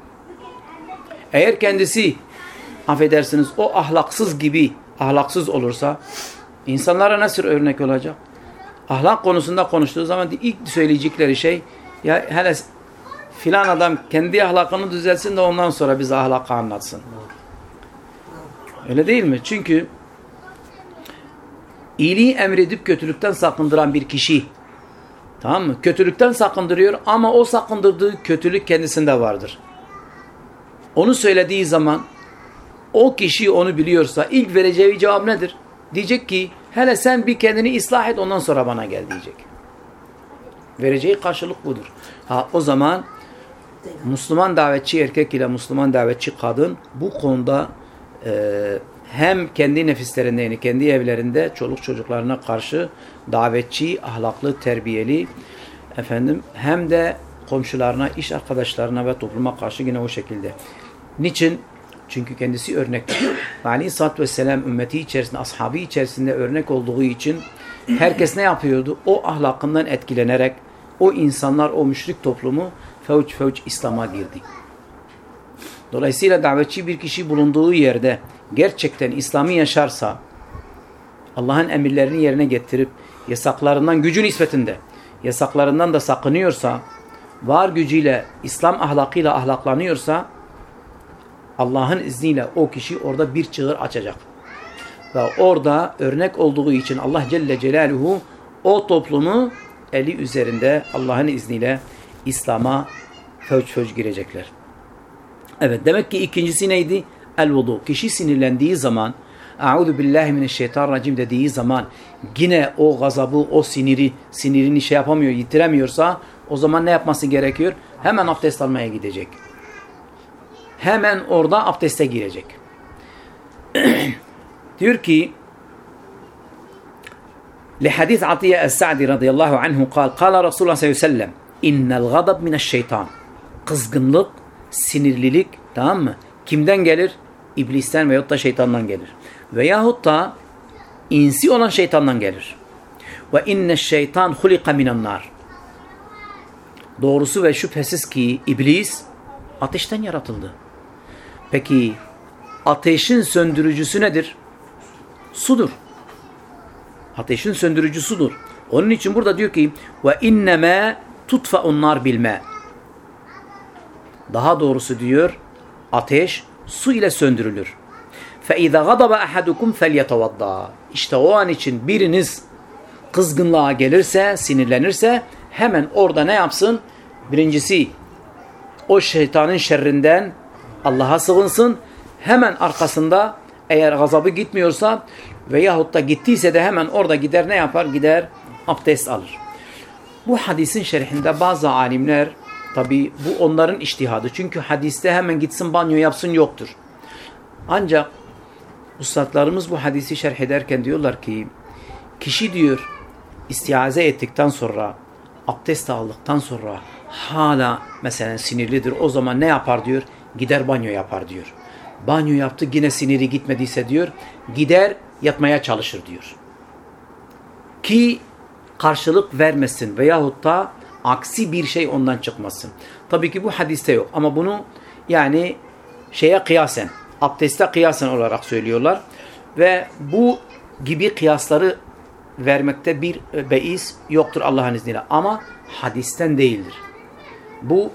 Eğer kendisi affedersiniz o ahlaksız gibi ahlaksız olursa insanlara nasıl örnek olacak? Ahlak konusunda konuştuğu zaman ilk söyleyecekleri şey ya hele filan adam kendi ahlakını düzelsin de ondan sonra bize ahlakı anlatsın. Öyle değil mi? Çünkü iyiliği emredip kötülükten sakındıran bir kişi tamam mı? Kötülükten sakındırıyor ama o sakındırdığı kötülük kendisinde vardır. Onu söylediği zaman o kişi onu biliyorsa ilk vereceği cevap nedir? Diyecek ki hele sen bir kendini ıslah et ondan sonra bana gel diyecek. Vereceği karşılık budur. Ha o zaman Müslüman davetçi erkek ile Müslüman davetçi kadın bu konuda e, hem kendi nefislerinde yani kendi evlerinde çoluk çocuklarına karşı davetçi, ahlaklı, terbiyeli efendim hem de komşularına, iş arkadaşlarına ve topluma karşı yine o şekilde. Niçin? Çünkü kendisi örnek. <coughs> Ve Aleyhisselatü Vesselam ümmeti içerisinde, ashabı içerisinde örnek olduğu için herkes ne yapıyordu? O ahlakından etkilenerek o insanlar, o müşrik toplumu fevç fevç İslam'a girdi. Dolayısıyla davetçi bir kişi bulunduğu yerde gerçekten İslam'ı yaşarsa, Allah'ın emirlerini yerine getirip yasaklarından gücü nispetinde, yasaklarından da sakınıyorsa, var gücüyle, İslam ahlakıyla ahlaklanıyorsa, Allah'ın izniyle o kişi orada bir çığır açacak. Ve orada örnek olduğu için Allah Celle Celaluhu o toplumu eli üzerinde Allah'ın izniyle İslam'a fevç fevç girecekler. Evet demek ki ikincisi neydi? El vudu. Kişi sinirlendiği zaman Euzu billahi mineşşeytanirracim dediği zaman yine o gazabı, o siniri, sinirini şey yapamıyor, yitiremiyorsa o zaman ne yapması gerekiyor? Hemen abdest almaya gidecek. Hemen orada abdeste girecek. <clears throat> Diyor ki لحديث عطية السعدي رضي الله عنه قال قال رسول الله صلى الله عليه وسلم إن الغضب من الشيطان kızgınlık, sinirlilik tamam mı? Kimden gelir? İblisten veyahut da şeytandan gelir. Veyahut da insi olan şeytandan gelir. Ve inne şeytan hulika minen nar. Doğrusu ve şüphesiz ki iblis ateşten yaratıldı. Peki ateşin söndürücüsü nedir? Sudur. Ateşin söndürücüsüdür. Onun için burada diyor ki ve inneme tutfa'un nar bilme. Daha doğrusu diyor ateş su ile söndürülür. فَاِذَا غَضَبَ أَحَدُكُمْ فَلْيَتَوَضَّى İşte o an için biriniz kızgınlığa gelirse, sinirlenirse hemen orada ne yapsın? Birincisi o şeytanın şerrinden Allah'a sığınsın. Hemen arkasında eğer gazabı gitmiyorsa veyahut da gittiyse de hemen orada gider ne yapar? Gider abdest alır. Bu hadisin şerhinde bazı alimler tabi bu onların iştihadı. Çünkü hadiste hemen gitsin banyo yapsın yoktur. Ancak ustadlarımız bu hadisi şerh ederken diyorlar ki kişi diyor istiaze ettikten sonra abdest aldıktan sonra hala mesela sinirlidir. O zaman ne yapar diyor? Gider banyo yapar diyor. Banyo yaptı yine siniri gitmediyse diyor gider yatmaya çalışır diyor. Ki karşılık vermesin veyahut da aksi bir şey ondan çıkmasın. Tabii ki bu hadiste yok ama bunu yani şeye kıyasen, abdeste kıyasen olarak söylüyorlar. Ve bu gibi kıyasları vermekte bir beis yoktur Allah'ın izniyle. Ama hadisten değildir. Bu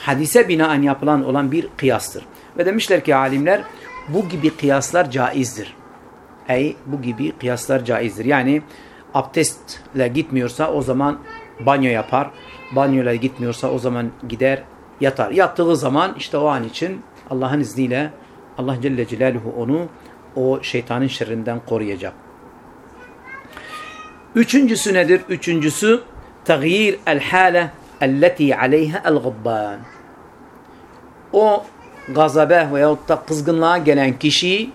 hadise binaen yapılan olan bir kıyastır. Ve demişler ki alimler bu gibi kıyaslar caizdir. Ey bu gibi kıyaslar caizdir. Yani abdestle gitmiyorsa o zaman banyo yapar. Banyoyla gitmiyorsa o zaman gider yatar. Yattığı zaman işte o an için Allah'ın izniyle Allah Celle Celaluhu onu o şeytanın şerrinden koruyacak. Üçüncüsü nedir? Üçüncüsü taghyir el hale elleti aleyha el gabban. O gazabe veyahut da kızgınlığa gelen kişi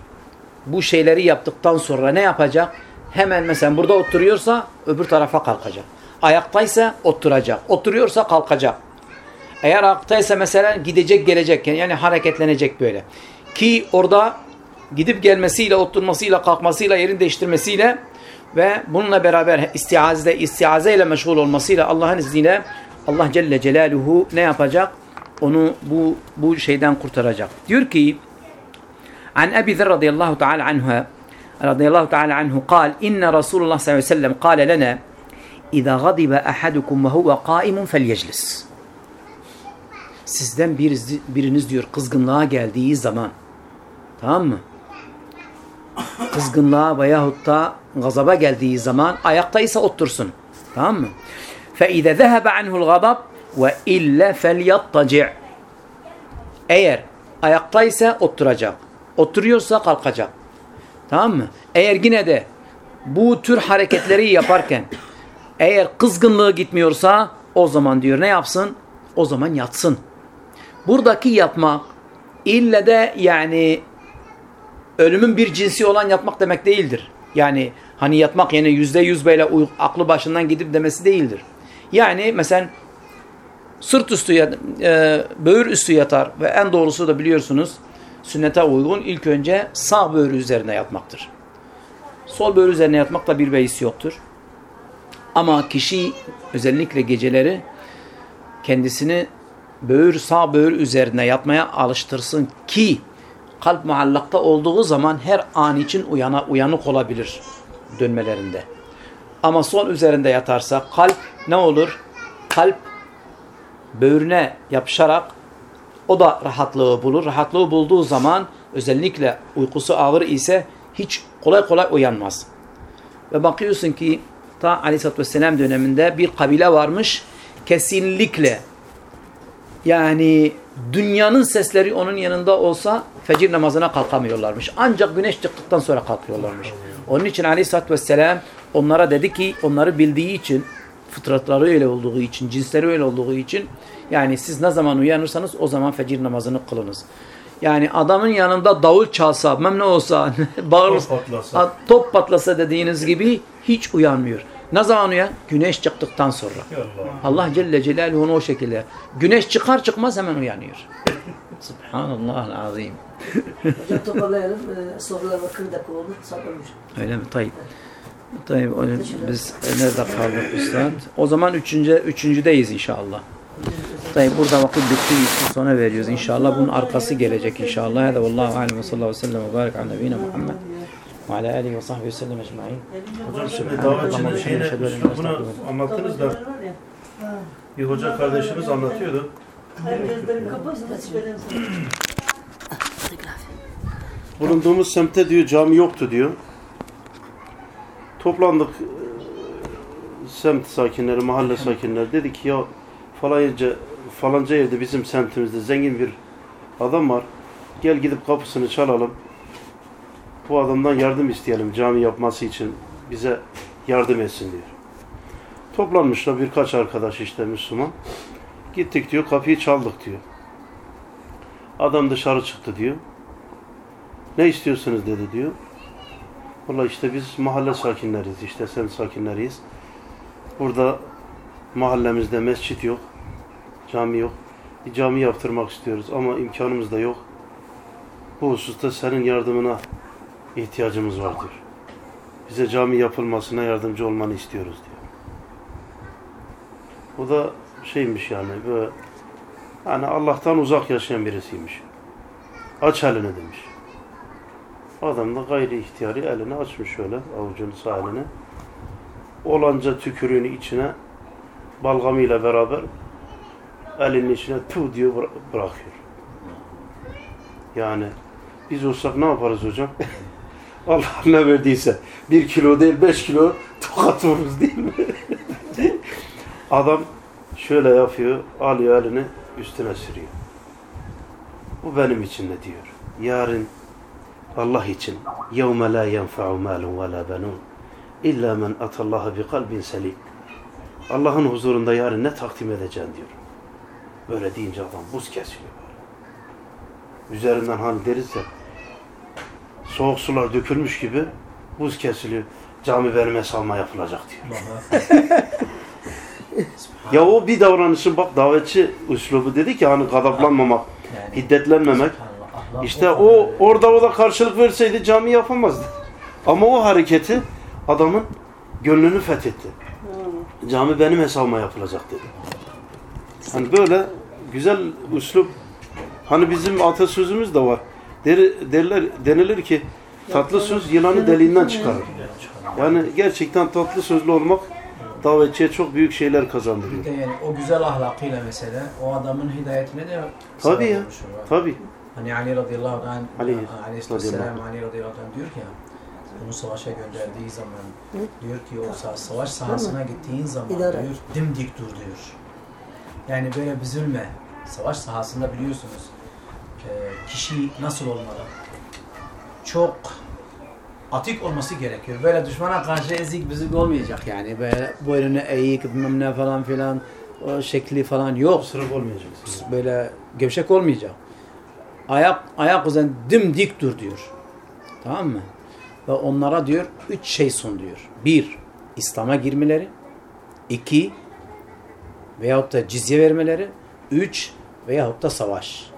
bu şeyleri yaptıktan sonra ne yapacak? Hemen mesela burada oturuyorsa öbür tarafa kalkacak. Ayaktaysa oturacak. Oturuyorsa kalkacak. Eğer ayaktaysa mesela gidecek gelecek yani hareketlenecek böyle. Ki orada gidip gelmesiyle, oturmasıyla, kalkmasıyla, yerin değiştirmesiyle ve bununla beraber istiazde, istiaze ile meşgul olmasıyla Allah'ın izniyle Allah Celle Celaluhu ne yapacak? Onu bu bu şeyden kurtaracak. Diyor ki An Ebi Zer radıyallahu ta'ala anhu radıyallahu ta'ala anhu kal inne Resulullah sallallahu aleyhi ve sellem kâle lena İza gadibe ahadukum ve huve kaimun felyeclis. Sizden biriniz, biriniz diyor kızgınlığa geldiği zaman tamam mı? Kızgınlığa veyahut da gazaba geldiği zaman ayaktaysa otursun. Tamam mı? فَاِذَا ذَهَبَ عَنْهُ الْغَضَبْ وَاِلَّا فَلْيَطَّجِعْ Eğer ayaktaysa oturacak. Oturuyorsa kalkacak. Tamam mı? Eğer yine de bu tür hareketleri yaparken eğer kızgınlığı gitmiyorsa o zaman diyor ne yapsın? O zaman yatsın. Buradaki yatmak ille de yani ölümün bir cinsi olan yatmak demek değildir. Yani hani yatmak yani yüzde yüz böyle aklı başından gidip demesi değildir. Yani mesela sırt üstü yat, e, böğür üstü yatar ve en doğrusu da biliyorsunuz sünnete uygun ilk önce sağ böğrü üzerine yatmaktır. Sol böğrü üzerine yatmakla bir beis yoktur. Ama kişi özellikle geceleri kendisini böğür sağ böğür üzerine yatmaya alıştırsın ki kalp muallakta olduğu zaman her an için uyana, uyanık olabilir dönmelerinde. Ama sol üzerinde yatarsa kalp ne olur? Kalp böğrüne yapışarak o da rahatlığı bulur. Rahatlığı bulduğu zaman özellikle uykusu ağır ise hiç kolay kolay uyanmaz. Ve bakıyorsun ki ta Aleyhisselatü Vesselam döneminde bir kabile varmış. Kesinlikle yani dünyanın sesleri onun yanında olsa fecir namazına kalkamıyorlarmış. Ancak güneş çıktıktan sonra kalkıyorlarmış. Onun için Aleyhisselatü Vesselam onlara dedi ki onları bildiği için fıtratları öyle olduğu için, cinsleri öyle olduğu için yani siz ne zaman uyanırsanız o zaman fecir namazını kılınız. Yani adamın yanında davul çalsa, mem ne olsa, <laughs> bağır, Top patlasa. A- top patlasa dediğiniz gibi hiç uyanmıyor. Ne zaman uyan? Güneş çıktıktan sonra. Allah. Allah Celle Celaluhu onu o şekilde. Güneş çıkar çıkmaz hemen uyanıyor. <laughs> Subhanallah azim. Hocam toparlayalım. Ee, sorular 40 dakika oldu. Saklamış. Öyle mi? Tayyip. Tayyip biz nerede kaldık Üstad? O zaman üçüncü, üçüncüdeyiz inşallah. Tayyip burada vakit bittiği için sona veriyoruz. İnşallah bunun arkası gelecek inşallah. Hadi vallahu alem ve sallallahu aleyhi ve sellem ve barik ala nebine Muhammed ve ala alihi ve sahbihi ve sellem ecma'in. Hocam şimdi davetçinin şeyine üslubunu anlattınız da bir hoca kardeşimiz anlatıyordu. Bulunduğumuz semtte diyor cami yoktu diyor. Toplandık e, semt sakinleri, mahalle sakinleri dedi ki ya falanca falanca evde bizim semtimizde zengin bir adam var. Gel gidip kapısını çalalım. Bu adamdan yardım isteyelim cami yapması için bize yardım etsin diyor. Toplanmışlar birkaç arkadaş işte Müslüman. Gittik diyor kapıyı çaldık diyor. Adam dışarı çıktı diyor. Ne istiyorsunuz dedi diyor. Valla işte biz mahalle sakinleriyiz işte sen sakinleriyiz. Burada mahallemizde mescit yok. Cami yok. Bir cami yaptırmak istiyoruz ama imkanımız da yok. Bu hususta senin yardımına ihtiyacımız var diyor. Bize cami yapılmasına yardımcı olmanı istiyoruz diyor. O da şeymiş yani böyle yani Allah'tan uzak yaşayan birisiymiş. Aç elini demiş. Adam da gayri ihtiyari elini açmış şöyle avucunu sağ elini. Olanca tükürüğünü içine balgamıyla beraber elinin içine tu diyor bıra- bırakıyor. Yani biz olsak ne yaparız hocam? <laughs> Allah ne verdiyse bir kilo değil beş kilo tokat vururuz değil mi? <laughs> Adam şöyle yapıyor, alıyor elini üstüne sürüyor. Bu benim için de diyor. Yarın Allah için يَوْمَ لَا يَنْفَعُ مَالٌ وَلَا بَنُونَ اِلَّا مَنْ اَتَ اللّٰهَ بِقَلْبٍ سَلِيمٍ Allah'ın huzurunda yarın ne takdim edeceğim diyor. Böyle deyince adam buz kesiliyor böyle. Üzerinden hani deriz ya soğuk sular dökülmüş gibi buz kesiliyor. Cami benim hesabıma yapılacak diyor. ya o bir davranışın bak davetçi üslubu dedi ki hani gadaplanmamak, hiddetlenmemek. İşte o orada o da karşılık verseydi cami yapamazdı. Ama o hareketi adamın gönlünü fethetti. Cami benim hesabıma yapılacak dedi. Hani böyle güzel üslup hani bizim atasözümüz de var. Der, derler, denilir ki tatlı söz yılanı deliğinden çıkarır. Yani gerçekten tatlı sözlü olmak davetçiye çok büyük şeyler kazandırıyor. Bir de yani o güzel ahlakıyla mesela o adamın hidayetine de Tabii ya. Tabii. Hani Ali radıyallahu anh Ali aleyhisselam Ali radıyallahu anh diyor ki ya onu savaşa gönderdiği zaman diyor ki o sa- savaş sahasına gittiğin zaman İdare. diyor dimdik dur diyor. Yani böyle üzülme. Savaş sahasında biliyorsunuz e, kişi nasıl olmalı? Çok atik olması gerekiyor. Böyle düşmana karşı ezik büzük olmayacak yani. Böyle boynunu eğik bilmem ne falan filan o şekli falan yok Sırık olmayacaksın. böyle gevşek olmayacak. Ayak ayak üzerinde dimdik dur diyor. Tamam mı? Ve onlara diyor üç şey sun diyor. Bir, İslam'a girmeleri. iki veyahut da cizye vermeleri. Üç, veyahut da savaş.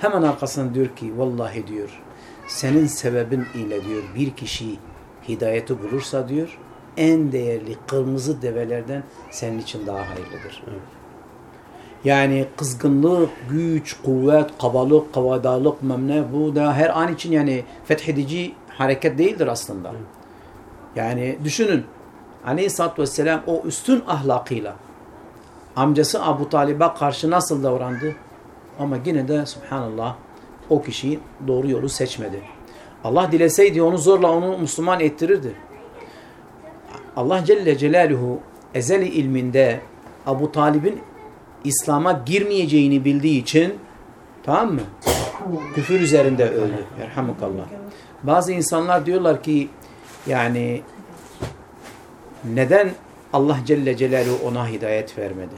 Hemen arkasından diyor ki vallahi diyor senin sebebin ile diyor bir kişi hidayeti bulursa diyor en değerli kırmızı develerden senin için daha hayırlıdır. Yani kızgınlık, güç, kuvvet, kabalık, kavadarlık, memne bu da her an için yani fethedici hareket değildir aslında. Yani düşünün Aleyhisselatü Vesselam o üstün ahlakıyla amcası Abu Talib'e karşı nasıl davrandı? Ama yine de subhanallah o kişiyi doğru yolu seçmedi. Allah dileseydi onu zorla onu Müslüman ettirirdi. Allah Celle Celaluhu ezeli ilminde Abu Talib'in İslam'a girmeyeceğini bildiği için tamam mı? Küfür üzerinde öldü. Yerhamukallah. Bazı insanlar diyorlar ki yani neden Allah Celle Celaluhu ona hidayet vermedi?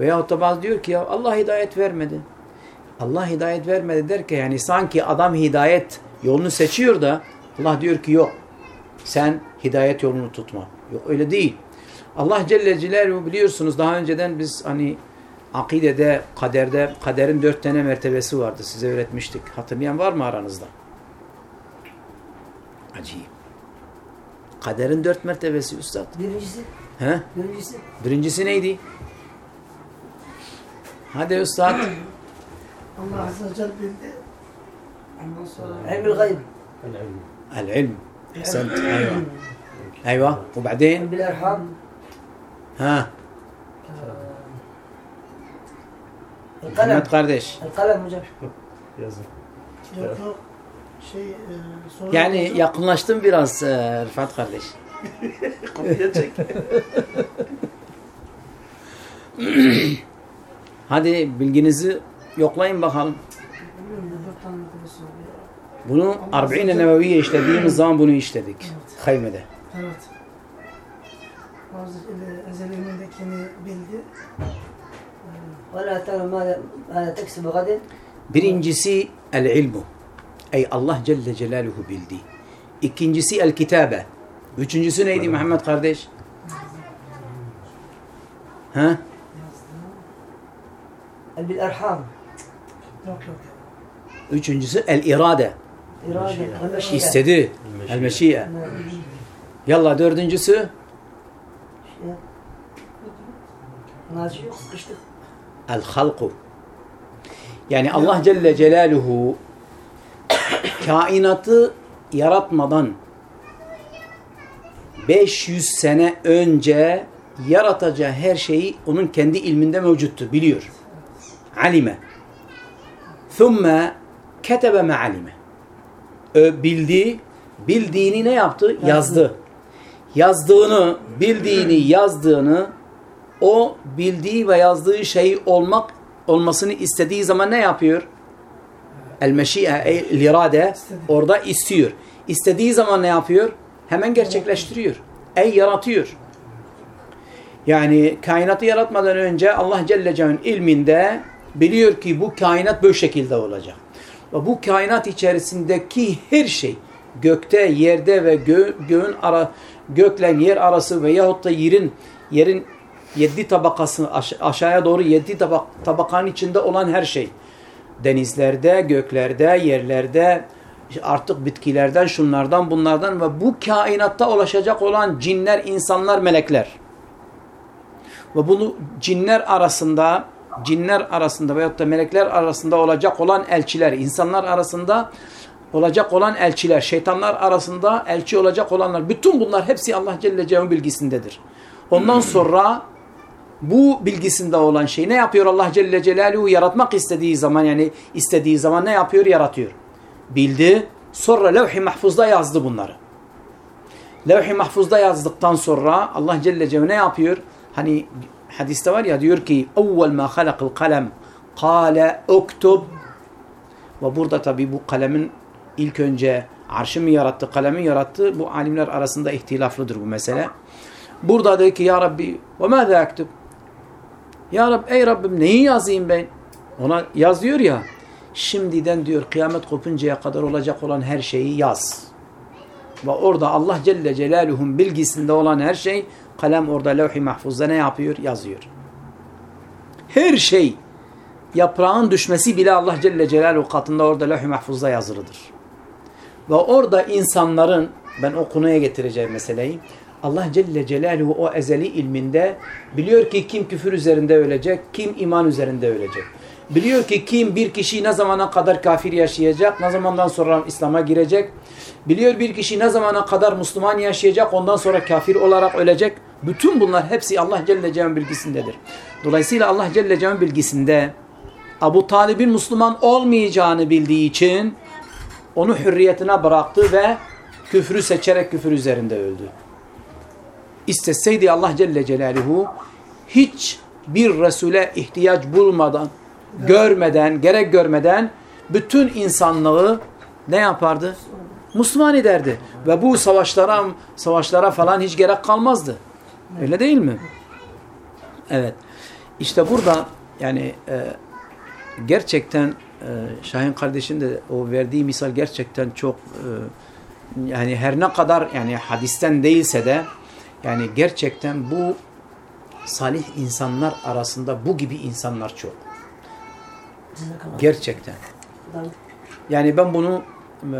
Veyahut da bazı diyor ki ya Allah hidayet vermedi. Allah hidayet vermedi derken yani sanki adam hidayet yolunu seçiyor da Allah diyor ki yok. Sen hidayet yolunu tutma. Yok öyle değil. Allah Celle Celaluhu biliyorsunuz daha önceden biz hani akidede, kaderde, kaderin dört tane mertebesi vardı. Size öğretmiştik. Hatırlayan var mı aranızda? Acayip. Kaderin dört mertebesi üstad. Birincisi, He? birincisi Birincisi neydi? Hadi üstad. Allah Azze ve Celle bildi. Ondan sonra ilmül gayb, العلم احسنت ايوه ايوه وبعدين bil erham, ها el kalem, محمد kardeş el kalem hocam. Yazın. yok yok şey e, soru yani yakınlaştın biraz e, Rıfat kardeş <laughs> Kapıya çek. <laughs> hadi bilginizi Yoklayın bakalım. Bunu Arbine Nevevi'ye işlediğimiz zaman bunu işledik. Evet. Haymede. Evet. Bazı e, ezelindekini bildi. Birincisi el ilmu. Ey Allah Celle Celaluhu bildi. İkincisi el kitabe. Üçüncüsü neydi Muhammed kardeş? Ha? El bil erham. Yok yok. üçüncüsü el irade irade, el istedi el meşiye yallah dördüncüsü sıkıştık. el halku yani Allah Celle Celaluhu kainatı yaratmadan 500 sene önce yaratacağı her şeyi onun kendi ilminde mevcuttu, biliyor. Alime. Thumme ketebe me alime. Ö, bildi, bildiğini ne yaptı? Yazdı. Yazdığını, bildiğini, yazdığını o bildiği ve yazdığı şey olmak olmasını istediği zaman ne yapıyor? El meşi'e, el irade orada istiyor. İstediği zaman ne yapıyor? Hemen gerçekleştiriyor. Ey yaratıyor. Yani kainatı yaratmadan önce Allah Celle Celle'nin ilminde biliyor ki bu kainat böyle şekilde olacak. Ve bu kainat içerisindeki her şey gökte, yerde ve gö göğün ara gökle yer arası veyahut da yerin yerin yedi tabakası aş aşağıya doğru yedi tabak tabakanın içinde olan her şey denizlerde, göklerde, yerlerde artık bitkilerden, şunlardan, bunlardan ve bu kainatta ulaşacak olan cinler, insanlar, melekler. Ve bunu cinler arasında, cinler arasında veyahut da melekler arasında olacak olan elçiler, insanlar arasında olacak olan elçiler, şeytanlar arasında elçi olacak olanlar. Bütün bunlar hepsi Allah Celle Celaluhu bilgisindedir. Ondan sonra bu bilgisinde olan şey ne yapıyor Allah Celle Celaluhu? Yaratmak istediği zaman yani istediği zaman ne yapıyor? Yaratıyor. Bildi. Sonra levh-i mahfuzda yazdı bunları. Levh-i mahfuzda yazdıktan sonra Allah Celle Celaluhu ne yapıyor? Hani hadiste var ya diyor ki evvel ma halakal kalem kâle uktub ve burada tabi bu kalemin ilk önce arşı mı yarattı, kalemi yarattı? Bu alimler arasında ihtilaflıdır bu mesele. Burada diyor ki ya Rabbi ve mâzâ aktub? Ya Rab, ey Rabbim neyi yazayım ben? Ona yaz diyor ya. Şimdiden diyor kıyamet kopuncaya kadar olacak olan her şeyi yaz. Ve orada Allah Celle Celaluhu'nun bilgisinde olan her şey kalem orada levh-i mahfuzda ne yapıyor? Yazıyor. Her şey yaprağın düşmesi bile Allah Celle Celaluhu katında orada levh-i mahfuzda yazılıdır. Ve orada insanların ben o konuya getireceğim meseleyi. Allah Celle Celaluhu o ezeli ilminde biliyor ki kim küfür üzerinde ölecek, kim iman üzerinde ölecek. Biliyor ki kim bir kişi ne zamana kadar kafir yaşayacak, ne zamandan sonra İslam'a girecek. Biliyor bir kişi ne zamana kadar Müslüman yaşayacak, ondan sonra kafir olarak ölecek. Bütün bunlar hepsi Allah Celle Celaluhu'nun bilgisindedir. Dolayısıyla Allah Celle Celaluhu'nun bilgisinde Abu Talib'in Müslüman olmayacağını bildiği için onu hürriyetine bıraktı ve küfrü seçerek küfür üzerinde öldü. İsteseydi Allah Celle Celaluhu hiç bir Resul'e ihtiyaç bulmadan, görmeden, gerek görmeden bütün insanlığı ne yapardı? Müslüman ederdi. Ve bu savaşlara savaşlara falan hiç gerek kalmazdı. Öyle değil mi? Evet. İşte burada yani e, gerçekten e, Şahin kardeşin de o verdiği misal gerçekten çok e, yani her ne kadar yani hadisten değilse de yani gerçekten bu salih insanlar arasında bu gibi insanlar çok. Gerçekten. Yani ben bunu e,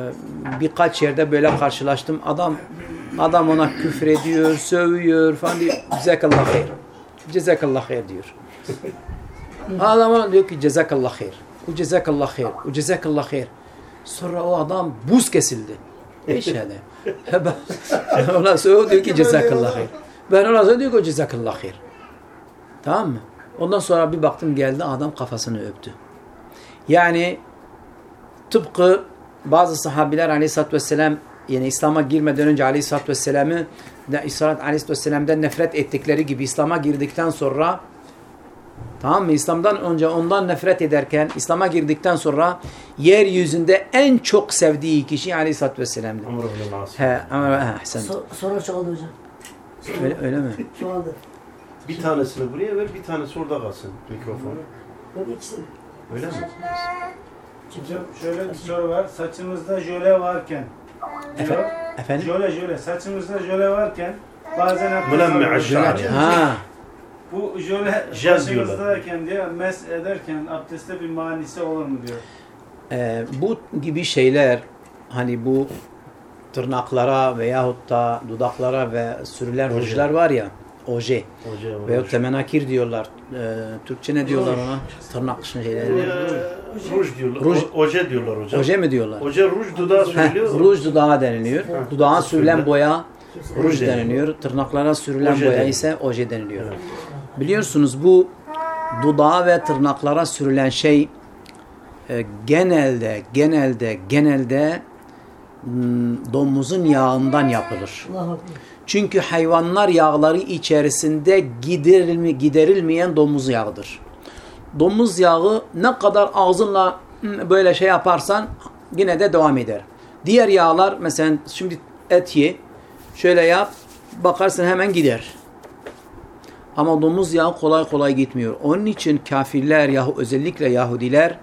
birkaç yerde böyle karşılaştım. Adam adam ona küfür ediyor, sövüyor falan diyor. Cezakallah hayır. Cezakallah hayır diyor. <laughs> Adam ona diyor ki cezakallah hayır. O cezakallah hayır. O cezakallah hayır. Sonra o adam buz kesildi. <laughs> Eş yani. Ben ona söylüyor diyor ki cezakallah hayır. Ben ona söylüyor diyor ki cezakallah hayır. Tamam mı? Ondan sonra bir baktım geldi adam kafasını öptü. Yani tıpkı bazı sahabiler aleyhissalatü vesselam yani İslam'a girmeden önce aleyhissalatü vesselam'ı aleyhissalatü vesselam'dan nefret ettikleri gibi İslam'a girdikten sonra tamam mı? İslam'dan önce ondan nefret ederken İslam'a girdikten sonra yeryüzünde en çok sevdiği kişi aleyhissalatü vesselam'dı. Amr ibn al-As. He, ama he, sen. So sonra çoğaldı hocam. Öyle, öyle mi? Çoğaldı. Bir tanesini buraya ver, bir tanesi orada kalsın mikrofon. Yok ikisi. Öyle mi? Şöyle bir soru var. Saçımızda jöle varken diyor. Efendim? Jöle jöle. Saçımızda jöle varken bazen abdest Mülemmi alıyoruz. aşağı yani. Ha. Bu jöle <laughs> saçımızdayken diyor mes ederken abdestte bir manisi olur mu diyor. Ee, bu gibi şeyler hani bu tırnaklara veyahut da dudaklara ve sürülen rujlar var ya oje Hoca veyahut temenakir diyorlar. Ee, Türkçe ne diyorlar ona? Tırnak şeyleri. Ruj diyorlar. Ruj. Oje diyorlar hocam. Oje mi diyorlar? Hoca ruj dudağı Heh, söylüyor. ruj dudağa deniliyor. Dudağa sürülen boya ruj deniliyor. Tırnaklara sürülen Oje boya deniliyor. ise oje deniliyor. Biliyorsunuz bu dudağa ve tırnaklara sürülen şey e, genelde genelde genelde hmm, domuzun yağından yapılır. Çünkü hayvanlar yağları içerisinde giderilme, giderilmeyen domuz yağıdır. Domuz yağı ne kadar ağzınla hmm, böyle şey yaparsan yine de devam eder. Diğer yağlar mesela şimdi et ye, şöyle yap, bakarsın hemen gider. Ama domuz yağı kolay kolay gitmiyor. Onun için kafirler, özellikle Yahudiler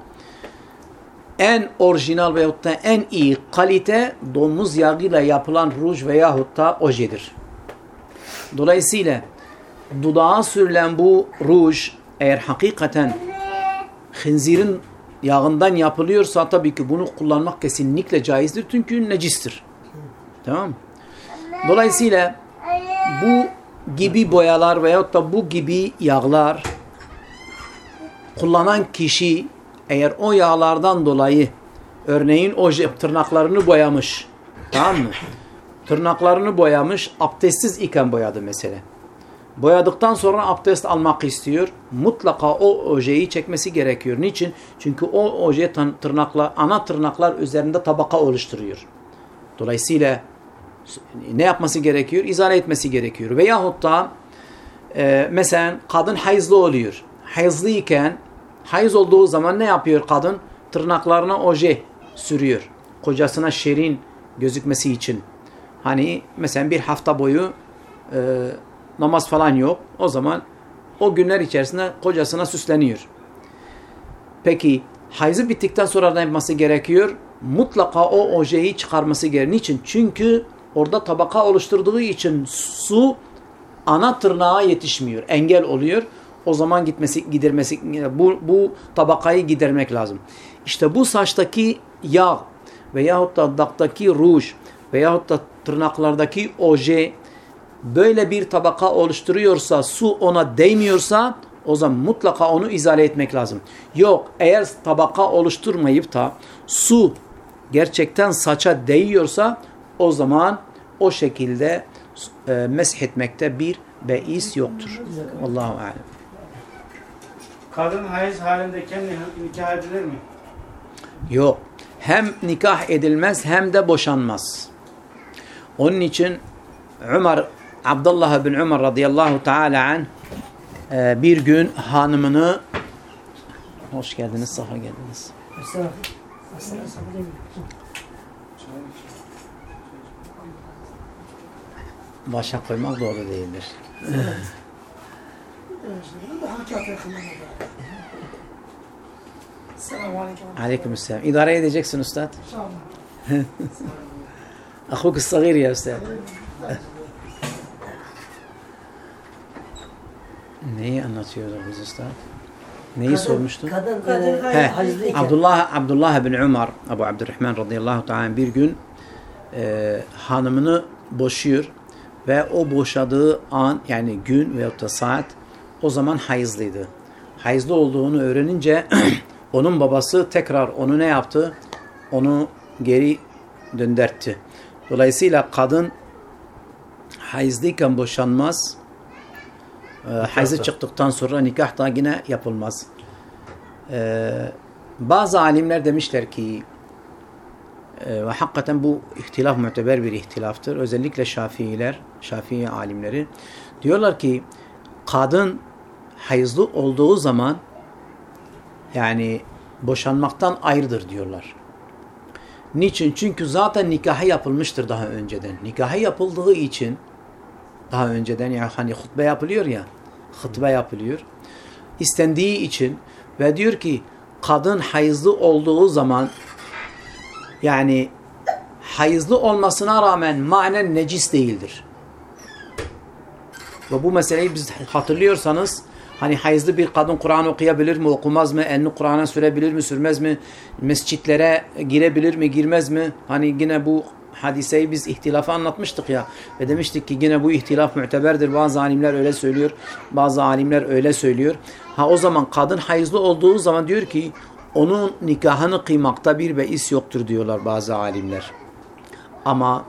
en orijinal veyahut da en iyi kalite domuz yağıyla yapılan ruj veyahut da ojedir. Dolayısıyla dudağa sürülen bu ruj eğer hakikaten hınzirin yağından yapılıyorsa tabii ki bunu kullanmak kesinlikle caizdir çünkü necistir. Tamam? Dolayısıyla bu gibi boyalar veyahut da bu gibi yağlar kullanan kişi eğer o yağlardan dolayı örneğin o tırnaklarını boyamış tamam mı? Tırnaklarını boyamış abdestsiz iken boyadı mesela. Boyadıktan sonra abdest almak istiyor. Mutlaka o ojeyi çekmesi gerekiyor. Niçin? Çünkü o oje tırnaklar, ana tırnaklar üzerinde tabaka oluşturuyor. Dolayısıyla ne yapması gerekiyor? İzale etmesi gerekiyor. Veyahut da e, mesela kadın hayızlı oluyor. Hayızlıyken hayız olduğu zaman ne yapıyor kadın? Tırnaklarına oje sürüyor. Kocasına şirin gözükmesi için. Hani mesela bir hafta boyu e, namaz falan yok. O zaman o günler içerisinde kocasına süsleniyor. Peki hayızı bittikten sonra ne yapması gerekiyor? Mutlaka o ojeyi çıkarması gerekiyor. Niçin? Çünkü orada tabaka oluşturduğu için su ana tırnağa yetişmiyor. Engel oluyor. O zaman gitmesi, gidermesi, bu, bu tabakayı gidermek lazım. İşte bu saçtaki yağ veyahut da daktaki ruj veyahut da tırnaklardaki oje böyle bir tabaka oluşturuyorsa, su ona değmiyorsa o zaman mutlaka onu izale etmek lazım. Yok eğer tabaka oluşturmayıp da su gerçekten saça değiyorsa o zaman o şekilde e, mesh etmekte bir beis yoktur. Allahu alem. Kadın hayız halindeyken nikah edilir mi? Yok. Hem nikah edilmez hem de boşanmaz. Onun için Ömer Abdullah bin Ömer radıyallahu teala an e, bir gün hanımını hoş geldiniz, safa geldiniz. Başa koymak doğru değildir. Daha çok yakın. Selamun aleyküm. Aleykümselam. İdare edeceksin üstad. Olun. Ahuk sagir ya üstad. Neyi anlatıyordu biz üstad? Neyi sormuştu? Kadın, Kadın hayır, Abdullah Abdullah bin Umar Abu Abdurrahman radıyallahu teala bir gün e, hanımını boşuyor ve o boşadığı an yani gün veyahut da saat o zaman hayızlıydı. Hayızlı olduğunu öğrenince <clears throat> onun babası tekrar onu ne yaptı? Onu geri döndertti. Dolayısıyla kadın hayızlıyken boşanmaz. E, hayızı çıktıktan sonra nikah da yine yapılmaz. Ee, bazı alimler demişler ki e, ve hakikaten bu ihtilaf müteber bir ihtilaftır. Özellikle Şafiiler, Şafii alimleri diyorlar ki kadın hayızlı olduğu zaman yani boşanmaktan ayrıdır diyorlar. Niçin? Çünkü zaten nikahı yapılmıştır daha önceden. Nikahı yapıldığı için daha önceden yani hani hutbe yapılıyor ya hutbe yapılıyor. İstendiği için ve diyor ki kadın hayızlı olduğu zaman yani hayızlı olmasına rağmen manen necis değildir. Ve bu meseleyi biz hatırlıyorsanız hani hayızlı bir kadın Kur'an okuyabilir mi, okumaz mı, elini Kur'an'a sürebilir mi, sürmez mi, mescitlere girebilir mi, girmez mi? Hani yine bu hadiseyi biz ihtilafı anlatmıştık ya ve demiştik ki yine bu ihtilaf müteberdir. Bazı alimler öyle söylüyor, bazı alimler öyle söylüyor. Ha o zaman kadın hayızlı olduğu zaman diyor ki onun nikahını kıymakta bir beis yoktur diyorlar bazı alimler. Ama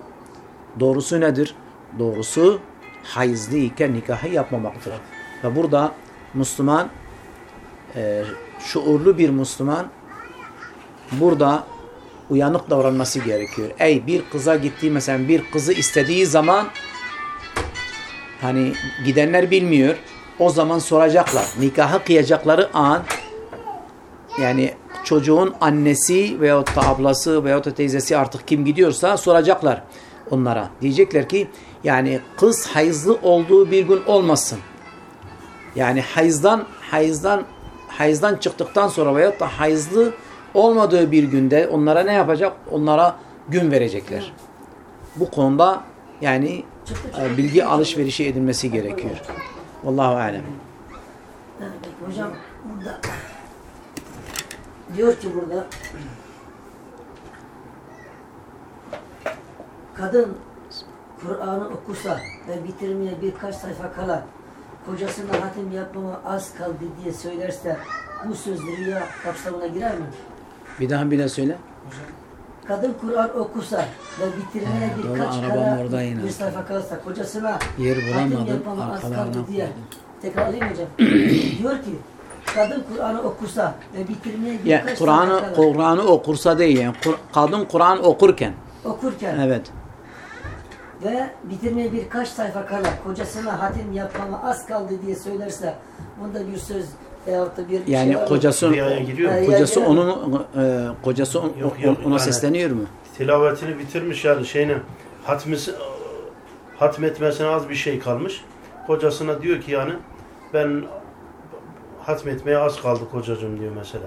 doğrusu nedir? Doğrusu hayızlı iken nikahı yapmamaktır. Ve burada Müslüman e, şuurlu bir Müslüman burada uyanık davranması gerekiyor. Ey bir kıza gittiği mesela bir kızı istediği zaman hani gidenler bilmiyor. O zaman soracaklar. Nikahı kıyacakları an yani çocuğun annesi veyahut da ablası veyahut da teyzesi artık kim gidiyorsa soracaklar onlara. Diyecekler ki yani kız hayızlı olduğu bir gün olmasın. Yani hayızdan hayızdan hayızdan çıktıktan sonra veyahut da hayızlı olmadığı bir günde onlara ne yapacak? Onlara gün verecekler. Bu konuda yani e, bilgi alışverişi edilmesi gerekiyor. Vallahu alem. Hocam burada diyor ki burada kadın Kur'an'ı okusa ve bitirmeye birkaç sayfa kala kocasına hatim yapmama az kaldı diye söylerse bu söz riya kapsamına girer mi? Bir daha bir daha söyle. Kadın Kur'an okusa ve bitirmeye He, doğru, birkaç orada yine. bir sayfa kalırsa kocasına Yer hatim yapmama az kaldı diye tekrarlayayım hocam. <clears throat> diyor ki kadın Kur'an'ı okusa ve bitirmeye birkaç Yani Kur'an'ı Kur'an'ı okursa değil yani Kur- kadın Kur'an okurken. okurken Evet. Ve bitirmeye birkaç sayfa kala kocasına hatim yapmama az kaldı diye söylerse bunda bir söz veyahut da bir Yani şey var mı? kocası Rüyaya giriyor mu? Kocası Yani- onun e, kocası on- Yok, yok, ona yani- sesleniyor mu? Tilavetini bitirmiş yani şeyine hatmisi, hatmetmesine az bir şey kalmış. Kocasına diyor ki yani ben hatmetmeye az kaldı kocacığım diyor mesela.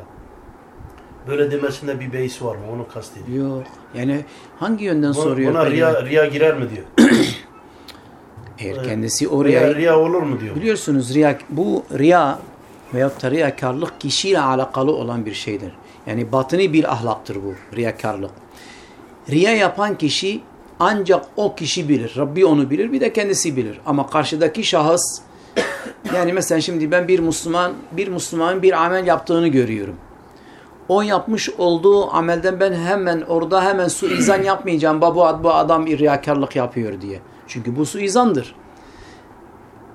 Böyle demesinde bir beis var mı? Onu kastediyor. Yok. Yani hangi yönden Bu- soruyor? Buna peki? riya, riya girer mi diyor. <clears throat> Eğer kendisi oraya Riya, riya olur mu diyor. Biliyorsunuz riya, bu riya veyahut da riyakarlık kişiyle alakalı olan bir şeydir. Yani batını bir ahlaktır bu riyakarlık. Riya yapan kişi ancak o kişi bilir. Rabbi onu bilir bir de kendisi bilir. Ama karşıdaki şahıs <coughs> yani mesela şimdi ben bir Müslüman bir Müslümanın bir amel yaptığını görüyorum. O yapmış olduğu amelden ben hemen orada hemen suizan <clears throat> yapmayacağım. Bu, bu adam riyakarlık yapıyor diye. Çünkü bu suizandır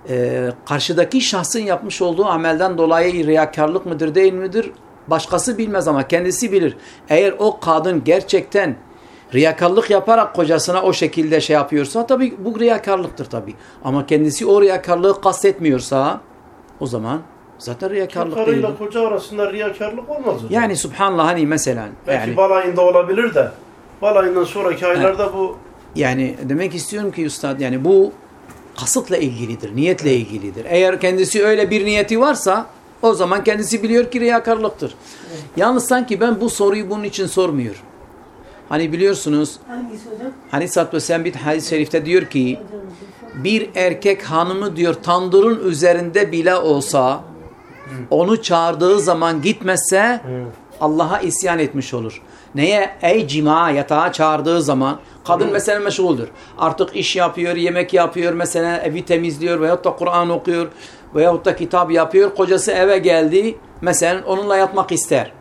e, karşıdaki şahsın yapmış olduğu amelden dolayı riyakarlık mıdır değil midir? Başkası bilmez ama kendisi bilir. Eğer o kadın gerçekten riyakarlık yaparak kocasına o şekilde şey yapıyorsa tabii bu riyakarlıktır tabii. Ama kendisi o riyakarlığı kastetmiyorsa o zaman zaten riyakarlık değil. Karıyla koca arasında riyakarlık olmaz hocam. Yani subhanallah hani mesela Belki yani, balayında olabilir de balayından sonraki aylarda bu yani demek istiyorum ki üstad yani bu kasıtla ilgilidir, niyetle ilgilidir. Eğer kendisi öyle bir niyeti varsa o zaman kendisi biliyor ki riyakarlıktır. Yalnız sanki ben bu soruyu bunun için sormuyor. Hani biliyorsunuz Hangisi hocam? hani Satt ve Sen bir hadis-i şerifte diyor ki bir erkek hanımı diyor tandırın üzerinde bile olsa onu çağırdığı zaman gitmezse Allah'a isyan etmiş olur. Neye? Ey cima yatağa çağırdığı zaman kadın mesela meşguldür. Artık iş yapıyor, yemek yapıyor, mesela evi temizliyor veyahut da Kur'an okuyor veyahut da kitap yapıyor. Kocası eve geldi mesela onunla yatmak ister.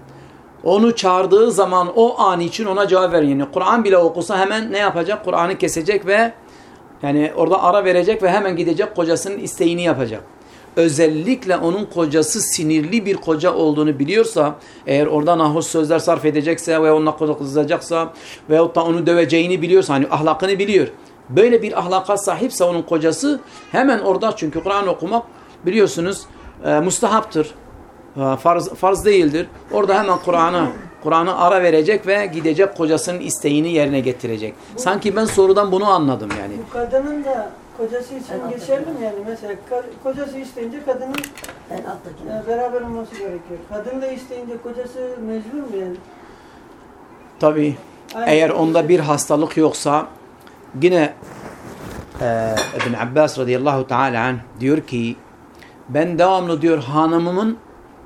Onu çağırdığı zaman o an için ona cevap verin. Yani Kur'an bile okusa hemen ne yapacak? Kur'an'ı kesecek ve yani orada ara verecek ve hemen gidecek kocasının isteğini yapacak. Özellikle onun kocası sinirli bir koca olduğunu biliyorsa, eğer orada nahoş sözler sarf edecekse ve onunla kızacaksa veyahut da onu döveceğini biliyorsa, hani ahlakını biliyor. Böyle bir ahlaka sahipse onun kocası hemen orada çünkü Kur'an okumak biliyorsunuz e, mustahaptır. E, farz, farz değildir. Orada hemen Kur'an'a Kur'an'ı ara verecek ve gidecek kocasının isteğini yerine getirecek. Sanki ben sorudan bunu anladım yani. Bu kadının da kocası için Evet, geçerli mi yani? Mesela ka- kocası isteyince kadının En alttaki. e, beraber olması gerekiyor. Kadın da isteyince kocası mecbur mu yani? Tabii Aynı eğer şekilde- onda bir hastalık yoksa yine e, İbn Abbas radıyallahu teala anh diyor ki ben devamlı diyor hanımımın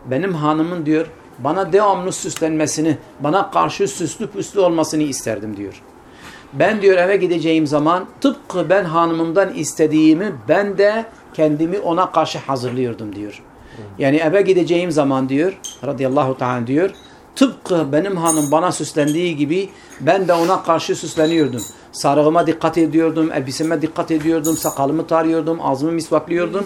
benim hanımın diyor bana devamlı süslenmesini bana karşı süslü püslü olmasını isterdim diyor. Ben diyor eve gideceğim zaman tıpkı ben hanımımdan istediğimi ben de kendimi ona karşı hazırlıyordum diyor. Yani eve gideceğim zaman diyor radıyallahu teala diyor tıpkı benim hanım bana süslendiği gibi ben de ona karşı süsleniyordum. Sarığıma dikkat ediyordum, elbiseme dikkat ediyordum, sakalımı tarıyordum, ağzımı misvaklıyordum.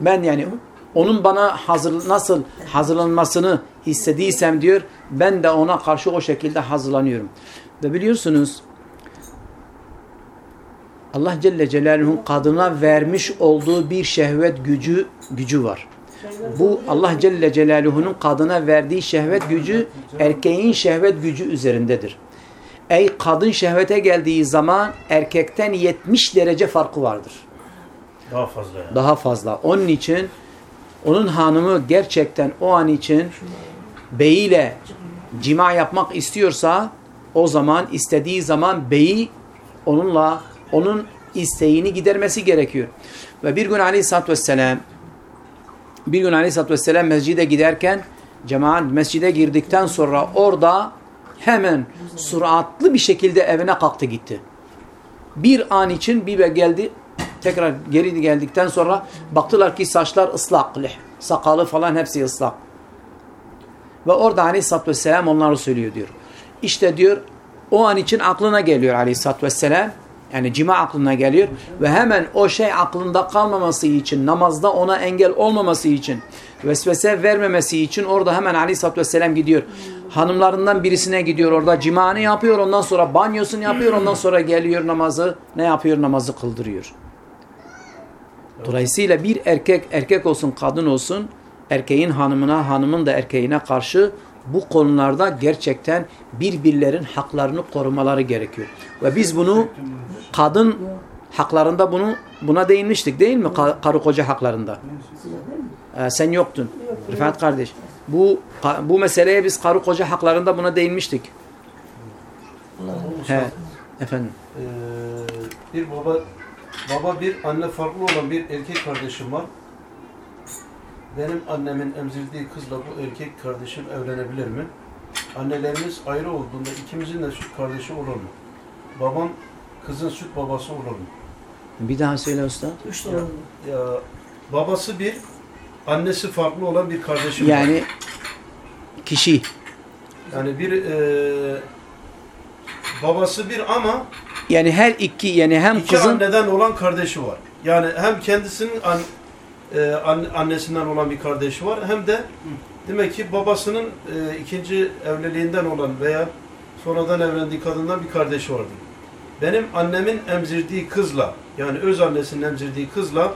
Ben yani onun bana hazır, nasıl hazırlanmasını hissediysem diyor ben de ona karşı o şekilde hazırlanıyorum. Ve biliyorsunuz Allah Celle Celaluhu'nun kadına vermiş olduğu bir şehvet gücü gücü var. Bu Allah Celle Celaluhu'nun kadına verdiği şehvet gücü erkeğin şehvet gücü üzerindedir. Ey kadın şehvete geldiği zaman erkekten 70 derece farkı vardır. daha fazla yani. Daha fazla. Onun için onun hanımı gerçekten o an için beyiyle cima yapmak istiyorsa o zaman istediği zaman beyi onunla onun isteğini gidermesi gerekiyor. Ve bir gün aleyhissalatü vesselam bir gün aleyhissalatü vesselam mescide giderken cemaat mescide girdikten sonra orada hemen süratli bir şekilde evine kalktı gitti. Bir an için bir geldi tekrar geri geldikten sonra baktılar ki saçlar ıslak, sakalı falan hepsi ıslak. Ve orada aleyhissalatü vesselam onları söylüyor diyor. İşte diyor o an için aklına geliyor aleyhissalatü vesselam. Yani cima aklına geliyor ve hemen o şey aklında kalmaması için, namazda ona engel olmaması için, vesvese vermemesi için orada hemen aleyhissalatü vesselam gidiyor. Hanımlarından birisine gidiyor orada cimanı yapıyor, ondan sonra banyosunu yapıyor, ondan sonra geliyor namazı, ne yapıyor? Namazı kıldırıyor. Dolayısıyla bir erkek, erkek olsun kadın olsun, erkeğin hanımına, hanımın da erkeğine karşı bu konularda gerçekten birbirlerin haklarını korumaları gerekiyor. Ve biz bunu kadın haklarında bunu buna değinmiştik değil mi? Ka- Karı koca haklarında. Ee, sen yoktun. Rıfat kardeş. Bu bu meseleye biz karı koca haklarında buna değinmiştik. He. Efendim. Ee, bir baba baba bir anne farklı olan bir erkek kardeşim var. Benim annemin emzirdiği kızla bu erkek kardeşim evlenebilir mi? Annelerimiz ayrı olduğunda ikimizin de süt kardeşi olur mu? Babam kızın süt babası olur mu? Bir daha söyle usta. Üç tane oldu. Ya babası bir, annesi farklı olan bir kardeşim var. Yani kişi Yani bir e, babası bir ama yani her iki yani hem iki kızın anneden olan kardeşi var. Yani hem kendisinin an, e, an- annesinden olan bir kardeşi var hem de demek ki babasının e, ikinci evliliğinden olan veya sonradan evlendiği kadından bir kardeşi vardı. Benim annemin emzirdiği kızla yani öz annesinin emzirdiği kızla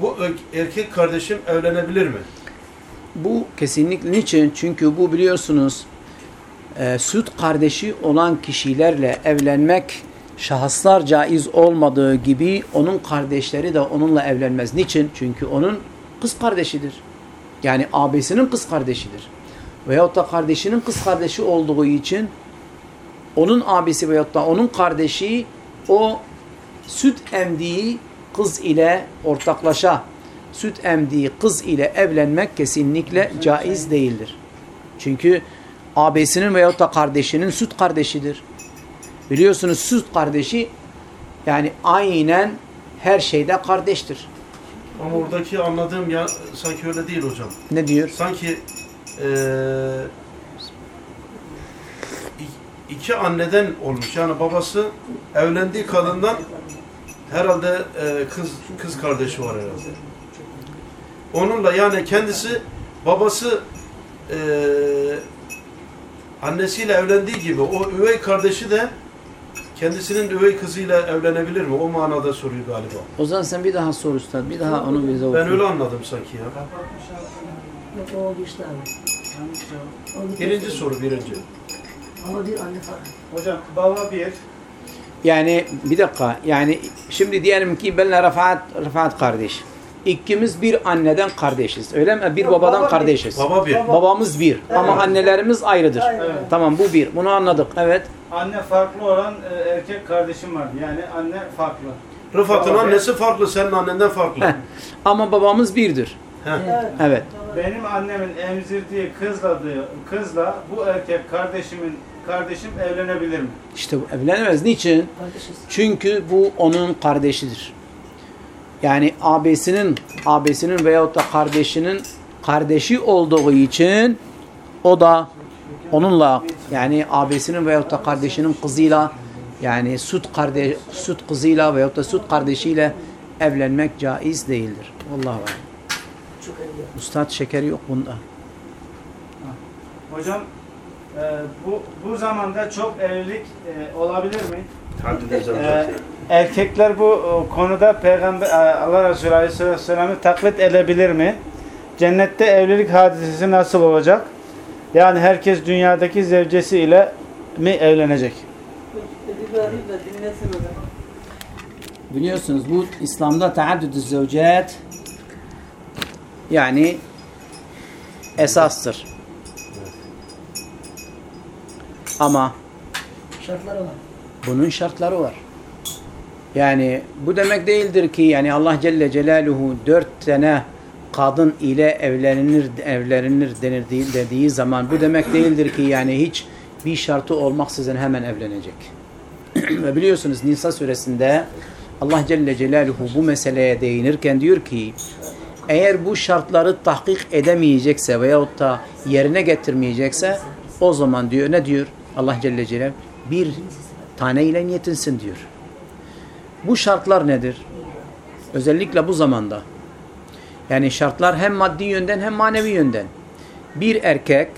bu erkek kardeşim evlenebilir mi? bu kesinlikle niçin? Çünkü bu biliyorsunuz e, süt kardeşi olan kişilerle evlenmek şahıslar caiz olmadığı gibi onun kardeşleri de onunla evlenmez. Niçin? Çünkü onun kız kardeşidir. Yani abisinin kız kardeşidir. Veyahut da kardeşinin kız kardeşi olduğu için onun abisi veyahut da onun kardeşi o süt emdiği kız ile ortaklaşa süt emdiği kız ile evlenmek kesinlikle caiz değildir. Çünkü abisinin veyahut da kardeşinin süt kardeşidir. Biliyorsunuz süt kardeşi yani aynen her şeyde kardeştir. Ama oradaki anladığım ya sanki öyle değil hocam. Ne diyor? Sanki eee, i- iki anneden olmuş. Yani babası evlendiği kadından herhalde eee, kız kız kardeşi var herhalde. Onunla yani kendisi babası eee, annesiyle evlendiği gibi o üvey kardeşi de kendisinin üvey kızıyla evlenebilir mi? O manada soruyor galiba. O zaman sen bir daha sor üstad. Bir daha onu bize oku. Ben öyle anladım sanki ya. Yok o oldu işte abi. Oldu Birinci soru birinci. Ama bir anne. Hocam baba bir, Yani bir dakika. Yani şimdi diyelim ki benle Rafat, Rafat kardeş. İkimiz bir anneden kardeşiz. Öyle mi? Bir Yok, babadan baba bir. kardeşiz. Baba bir. Babamız bir. Ama annelerimiz ayrıdır. Evet. Tamam bu bir. Bunu anladık. Evet. anne farklı olan e, erkek kardeşim vardı. Yani anne farklı. Rıfat'ın Baba bir. annesi farklı, senin annenden farklı. Heh. Ama babamız birdir. Heh. Evet. Benim annemin emzirdiği kızla kızla bu erkek kardeşimin kardeşim evlenebilir mi? İşte evlenemez. Niçin? Kardeşiz. Çünkü bu onun kardeşidir. Yani abisinin, abisinin veyahut da kardeşinin kardeşi olduğu için o da onunla yani abisinin veyahut da kardeşinin kızıyla yani süt kardeş süt kızıyla veyahut da süt kardeşiyle evlenmek caiz değildir. Vallahi var. Ustad şekeri yok bunda. Hocam e, bu bu zamanda çok evlilik e, olabilir mi? E, erkekler bu e, konuda Peygamber e, Allah Resulü Aleyhisselam'ı taklit edebilir mi? Cennette evlilik hadisesi nasıl olacak? Yani herkes dünyadaki zevcesi ile mi evlenecek? Biliyorsunuz bu İslam'da taaddüdü zevcet yani esastır. Ama Şartları var. bunun şartları var. Yani bu demek değildir ki yani Allah Celle Celaluhu dört tane kadın ile evlenir evlenir denir dediği zaman bu demek değildir ki yani hiç bir şartı olmaksızın hemen evlenecek. <clears throat> Ve biliyorsunuz Nisa suresinde Allah Celle Celaluhu bu meseleye değinirken diyor ki eğer bu şartları tahkik edemeyecekse veyahut da yerine getirmeyecekse o zaman diyor ne diyor Allah Celle Celaluhu bir tane ile yetinsin diyor. Bu şartlar nedir? Özellikle bu zamanda. Yani şartlar hem maddi yönden hem manevi yönden. Bir erkek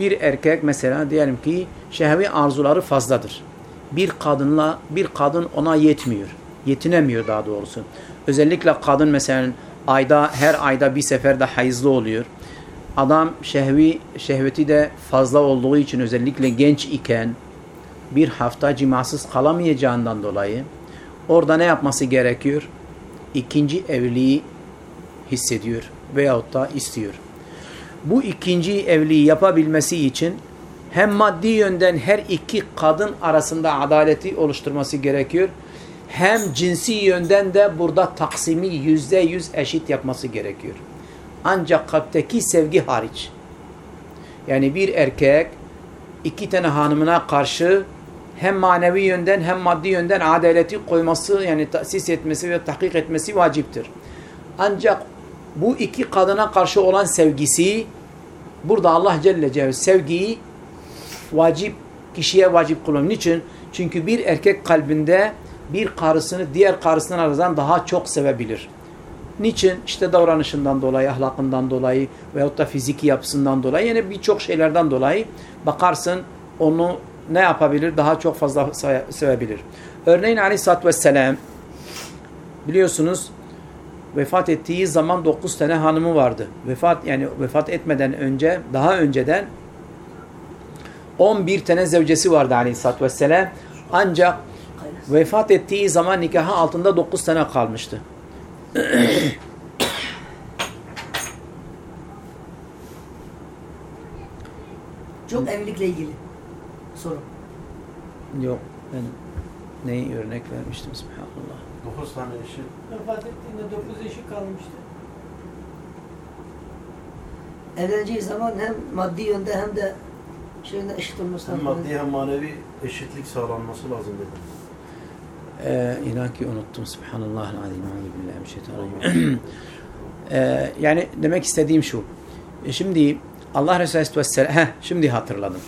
bir erkek mesela diyelim ki şehvi arzuları fazladır. Bir kadınla bir kadın ona yetmiyor. Yetinemiyor daha doğrusu. Özellikle kadın mesela ayda her ayda bir seferde hayızlı oluyor. Adam şehvi şehveti de fazla olduğu için özellikle genç iken bir hafta cimasız kalamayacağından dolayı orada ne yapması gerekiyor? İkinci evliliği hissediyor veyahut da istiyor. bu ikinci evliliği yapabilmesi için hem maddi yönden her iki kadın arasında adaleti oluşturması gerekiyor. Hem cinsi yönden de burada taksimi yüzde yüz eşit yapması gerekiyor. Ancak kalpteki sevgi hariç. Yani bir erkek iki tane hanımına karşı hem manevi yönden hem maddi yönden adaleti koyması yani tasis etmesi ve tahkik etmesi vaciptir. Ancak bu iki kadına karşı olan sevgisi burada Allah Celle Celaluhu sevgiyi vacip kişiye vacip kılıyor. Niçin? Çünkü bir erkek kalbinde bir karısını diğer karısından aradan daha çok sevebilir. Niçin? İşte davranışından dolayı, ahlakından dolayı veyahut da fiziki yapısından dolayı yani birçok şeylerden dolayı bakarsın onu ne yapabilir? Daha çok fazla sevebilir. Örneğin Aleyhisselatü Vesselam biliyorsunuz vefat ettiği zaman 9 tane hanımı vardı. Vefat yani vefat etmeden önce daha önceden 11 tane zevcesi vardı Aleyhisselatü Vesselam. Ancak vefat ettiği zaman nikahı altında 9 tane kalmıştı. Çok evlilikle ilgili soru. Yok ben neyi örnek vermiştim subhanallah. 9 tane eşi. Vefat ettiğinde 9 eşi kalmıştı. Evleneceği zaman hem maddi yönde hem de şeyinde eşit olması Hem lazım. maddi hem manevi eşitlik sağlanması lazım dedim. Ee, inan ki unuttum. Subhanallah azim. Euzubillahimineşşeytanirracim. <clears throat> ee, yani demek istediğim şu. E şimdi Allah Resulü Aleyhisselam heh, şimdi hatırladım.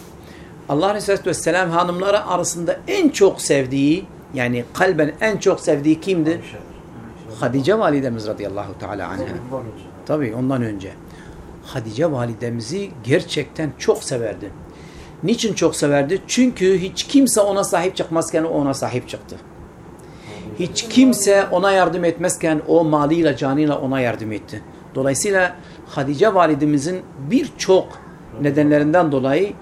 Allah Resulü Aleyhisselam hanımları arasında en çok sevdiği yani kalben en çok sevdiği kimdi? Hadice validemiz radıyallahu teala anha. Tabii ondan önce. Hadice validemizi gerçekten çok severdi. Niçin çok severdi? Çünkü hiç kimse ona sahip çıkmazken o ona sahip çıktı. Hiç kimse ona yardım etmezken o malıyla canıyla ona yardım etti. Dolayısıyla Hadice validemizin birçok nedenlerinden dolayı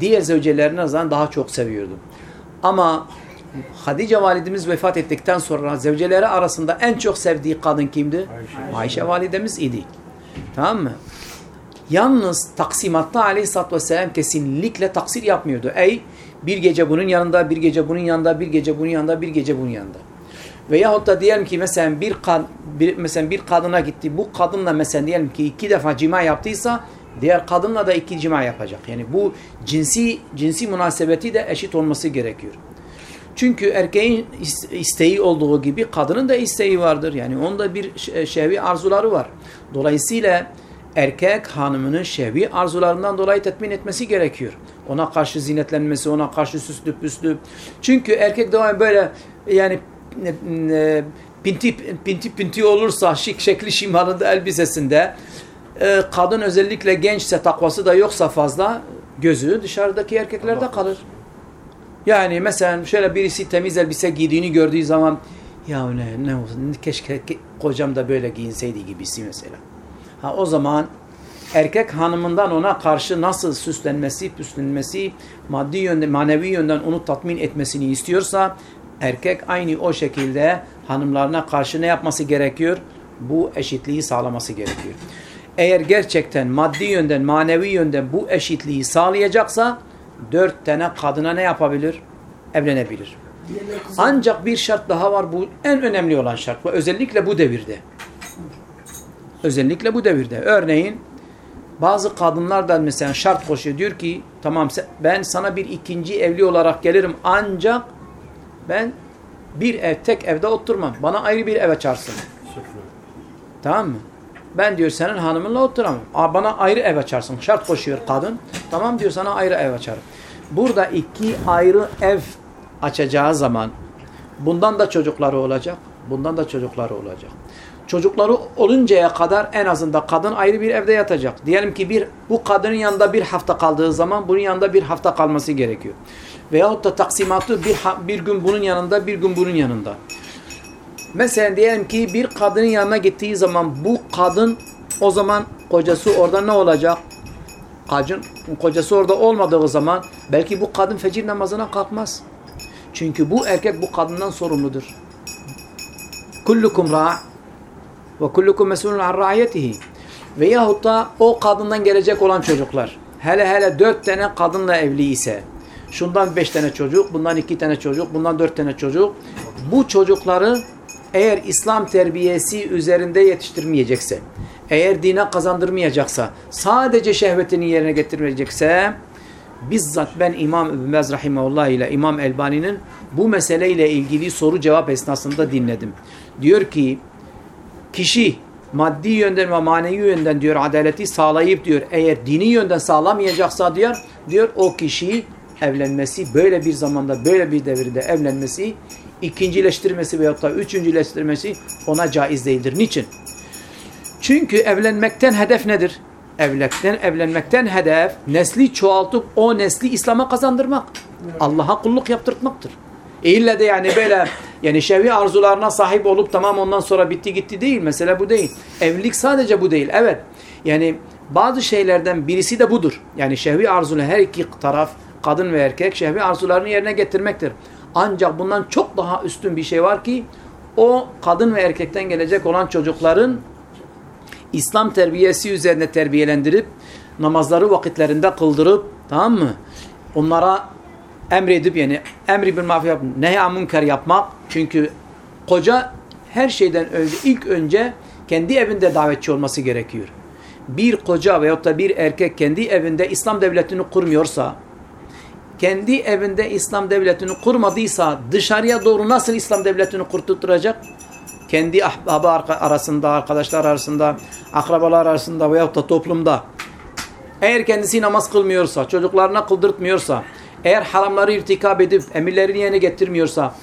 diğer zevcelerine nazaran daha çok seviyordu. Ama Hadice validemiz vefat ettikten sonra zevceleri arasında en çok sevdiği kadın kimdi? Ayşe. Ayşe validemiz idi. Tamam mı? Yalnız taksimatta aleyhissalatü vesselam kesinlikle taksir yapmıyordu. Ey bir gece bunun yanında, bir gece bunun yanında, bir gece bunun yanında, bir gece bunun yanında. Veyahut da diyelim ki mesela bir, kad bir, mesela bir kadına gitti. Bu kadınla mesela diyelim ki iki defa cima yaptıysa diğer kadınla da iki cima yapacak. Yani bu cinsi cinsi münasebeti de eşit olması gerekiyor. Çünkü erkeğin isteği olduğu gibi kadının da isteği vardır. Yani onda bir şehvi arzuları var. Dolayısıyla erkek hanımının şehvi arzularından dolayı tatmin etmesi gerekiyor. Ona karşı zinetlenmesi, ona karşı süslü püslü. Çünkü erkek devam böyle yani pinti pinti pinti olursa şık şekli şimalında elbisesinde e, kadın özellikle gençse takvası da yoksa fazla gözü dışarıdaki erkeklerde kalır. Yani mesela şöyle birisi temiz elbise giydiğini gördüğü zaman ya ne, ne olsun keşke kocam da böyle giyinseydi gibisi mesela. Ha o zaman erkek hanımından ona karşı nasıl süslenmesi, püslenmesi, maddi yönden, manevi yönden onu tatmin etmesini istiyorsa erkek aynı o şekilde hanımlarına karşı ne yapması gerekiyor? Bu eşitliği sağlaması gerekiyor. Eğer gerçekten maddi yönden, manevi yönden bu eşitliği sağlayacaksa dört tane kadına ne yapabilir? Evlenebilir. Ancak bir şart daha var. Bu en önemli olan şart. Ve özellikle bu devirde. Özellikle bu devirde. Örneğin bazı kadınlar da mesela şart koşuyor. Diyor ki tamam ben sana bir ikinci evli olarak gelirim ancak ben bir ev tek evde oturmam. Bana ayrı bir ev açarsın. Tamam mı? Ben diyor senin hanımınla oturamam. Bana ayrı ev açarsın. Şart koşuyor kadın. Tamam diyor sana ayrı ev açarım. Burada iki ayrı ev açacağı zaman bundan da çocukları olacak. Bundan da çocukları olacak. Çocukları oluncaya kadar en azından kadın ayrı bir evde yatacak. Diyelim ki bir bu kadının yanında bir hafta kaldığı zaman bunun yanında bir hafta kalması gerekiyor. Veyahut da taksimatı bir, bir gün bunun yanında bir gün bunun yanında. Mesela diyelim ki bir kadının yanına gittiği zaman bu kadın o zaman kocası orada ne olacak? Kadın, kocası orada olmadığı zaman belki bu kadın fecir namazına kalkmaz. Çünkü bu erkek bu kadından sorumludur. Kullukum ra' ve kullukum mesulun an ra'yetihi. Veyahut da o kadından gelecek olan çocuklar. Hele hele dört tane kadınla evli ise şundan beş tane çocuk, bundan iki tane çocuk, bundan dört tane çocuk. Bu çocukları eğer İslam terbiyesi üzerinde yetiştirmeyecekse, eğer dine kazandırmayacaksa, sadece şehvetini yerine getirmeyecekse, bizzat ben İmam İbn Rahimahullah ile İmam Elbani'nin bu meseleyle ilgili soru cevap esnasında dinledim. Diyor ki, kişi maddi yönden ve manevi yönden diyor adaleti sağlayıp diyor eğer dini yönden sağlamayacaksa diyor diyor o kişi evlenmesi böyle bir zamanda böyle bir devirde evlenmesi ikincileştirmesi veyahut da üçüncüleştirmesi ona caiz değildir. Niçin? Çünkü evlenmekten hedef nedir? Evlenmekten, evlenmekten hedef nesli çoğaltıp o nesli İslam'a kazandırmak. Allah'a kulluk yaptırtmaktır. E de yani böyle yani şehvi arzularına sahip olup tamam ondan sonra bitti gitti değil. Mesele bu değil. Evlilik sadece bu değil. Evet. Yani bazı şeylerden birisi de budur. Yani şehvi arzunu her iki taraf kadın ve erkek şehvi arzularını yerine getirmektir. Ancak bundan çok daha üstün bir şey var ki o kadın ve erkekten gelecek olan çocukların İslam terbiyesi üzerine terbiyelendirip namazları vakitlerinde kıldırıp tamam mı? Onlara emredip yani emri bir mafya yapmak, nehy münker yapmak. Çünkü koca her şeyden önce ilk önce kendi evinde davetçi olması gerekiyor. Bir koca veyahut da bir erkek kendi evinde İslam devletini kurmuyorsa kendi evinde İslam devletini kurmadıysa dışarıya doğru nasıl İslam devletini kurtulturacak? Kendi ahbabı arasında, arkadaşlar arasında, akrabalar arasında veyahut da toplumda. Eğer kendisi namaz kılmıyorsa, çocuklarına kıldırtmıyorsa, eğer haramları irtikab edip emirlerini yerine getirmiyorsa,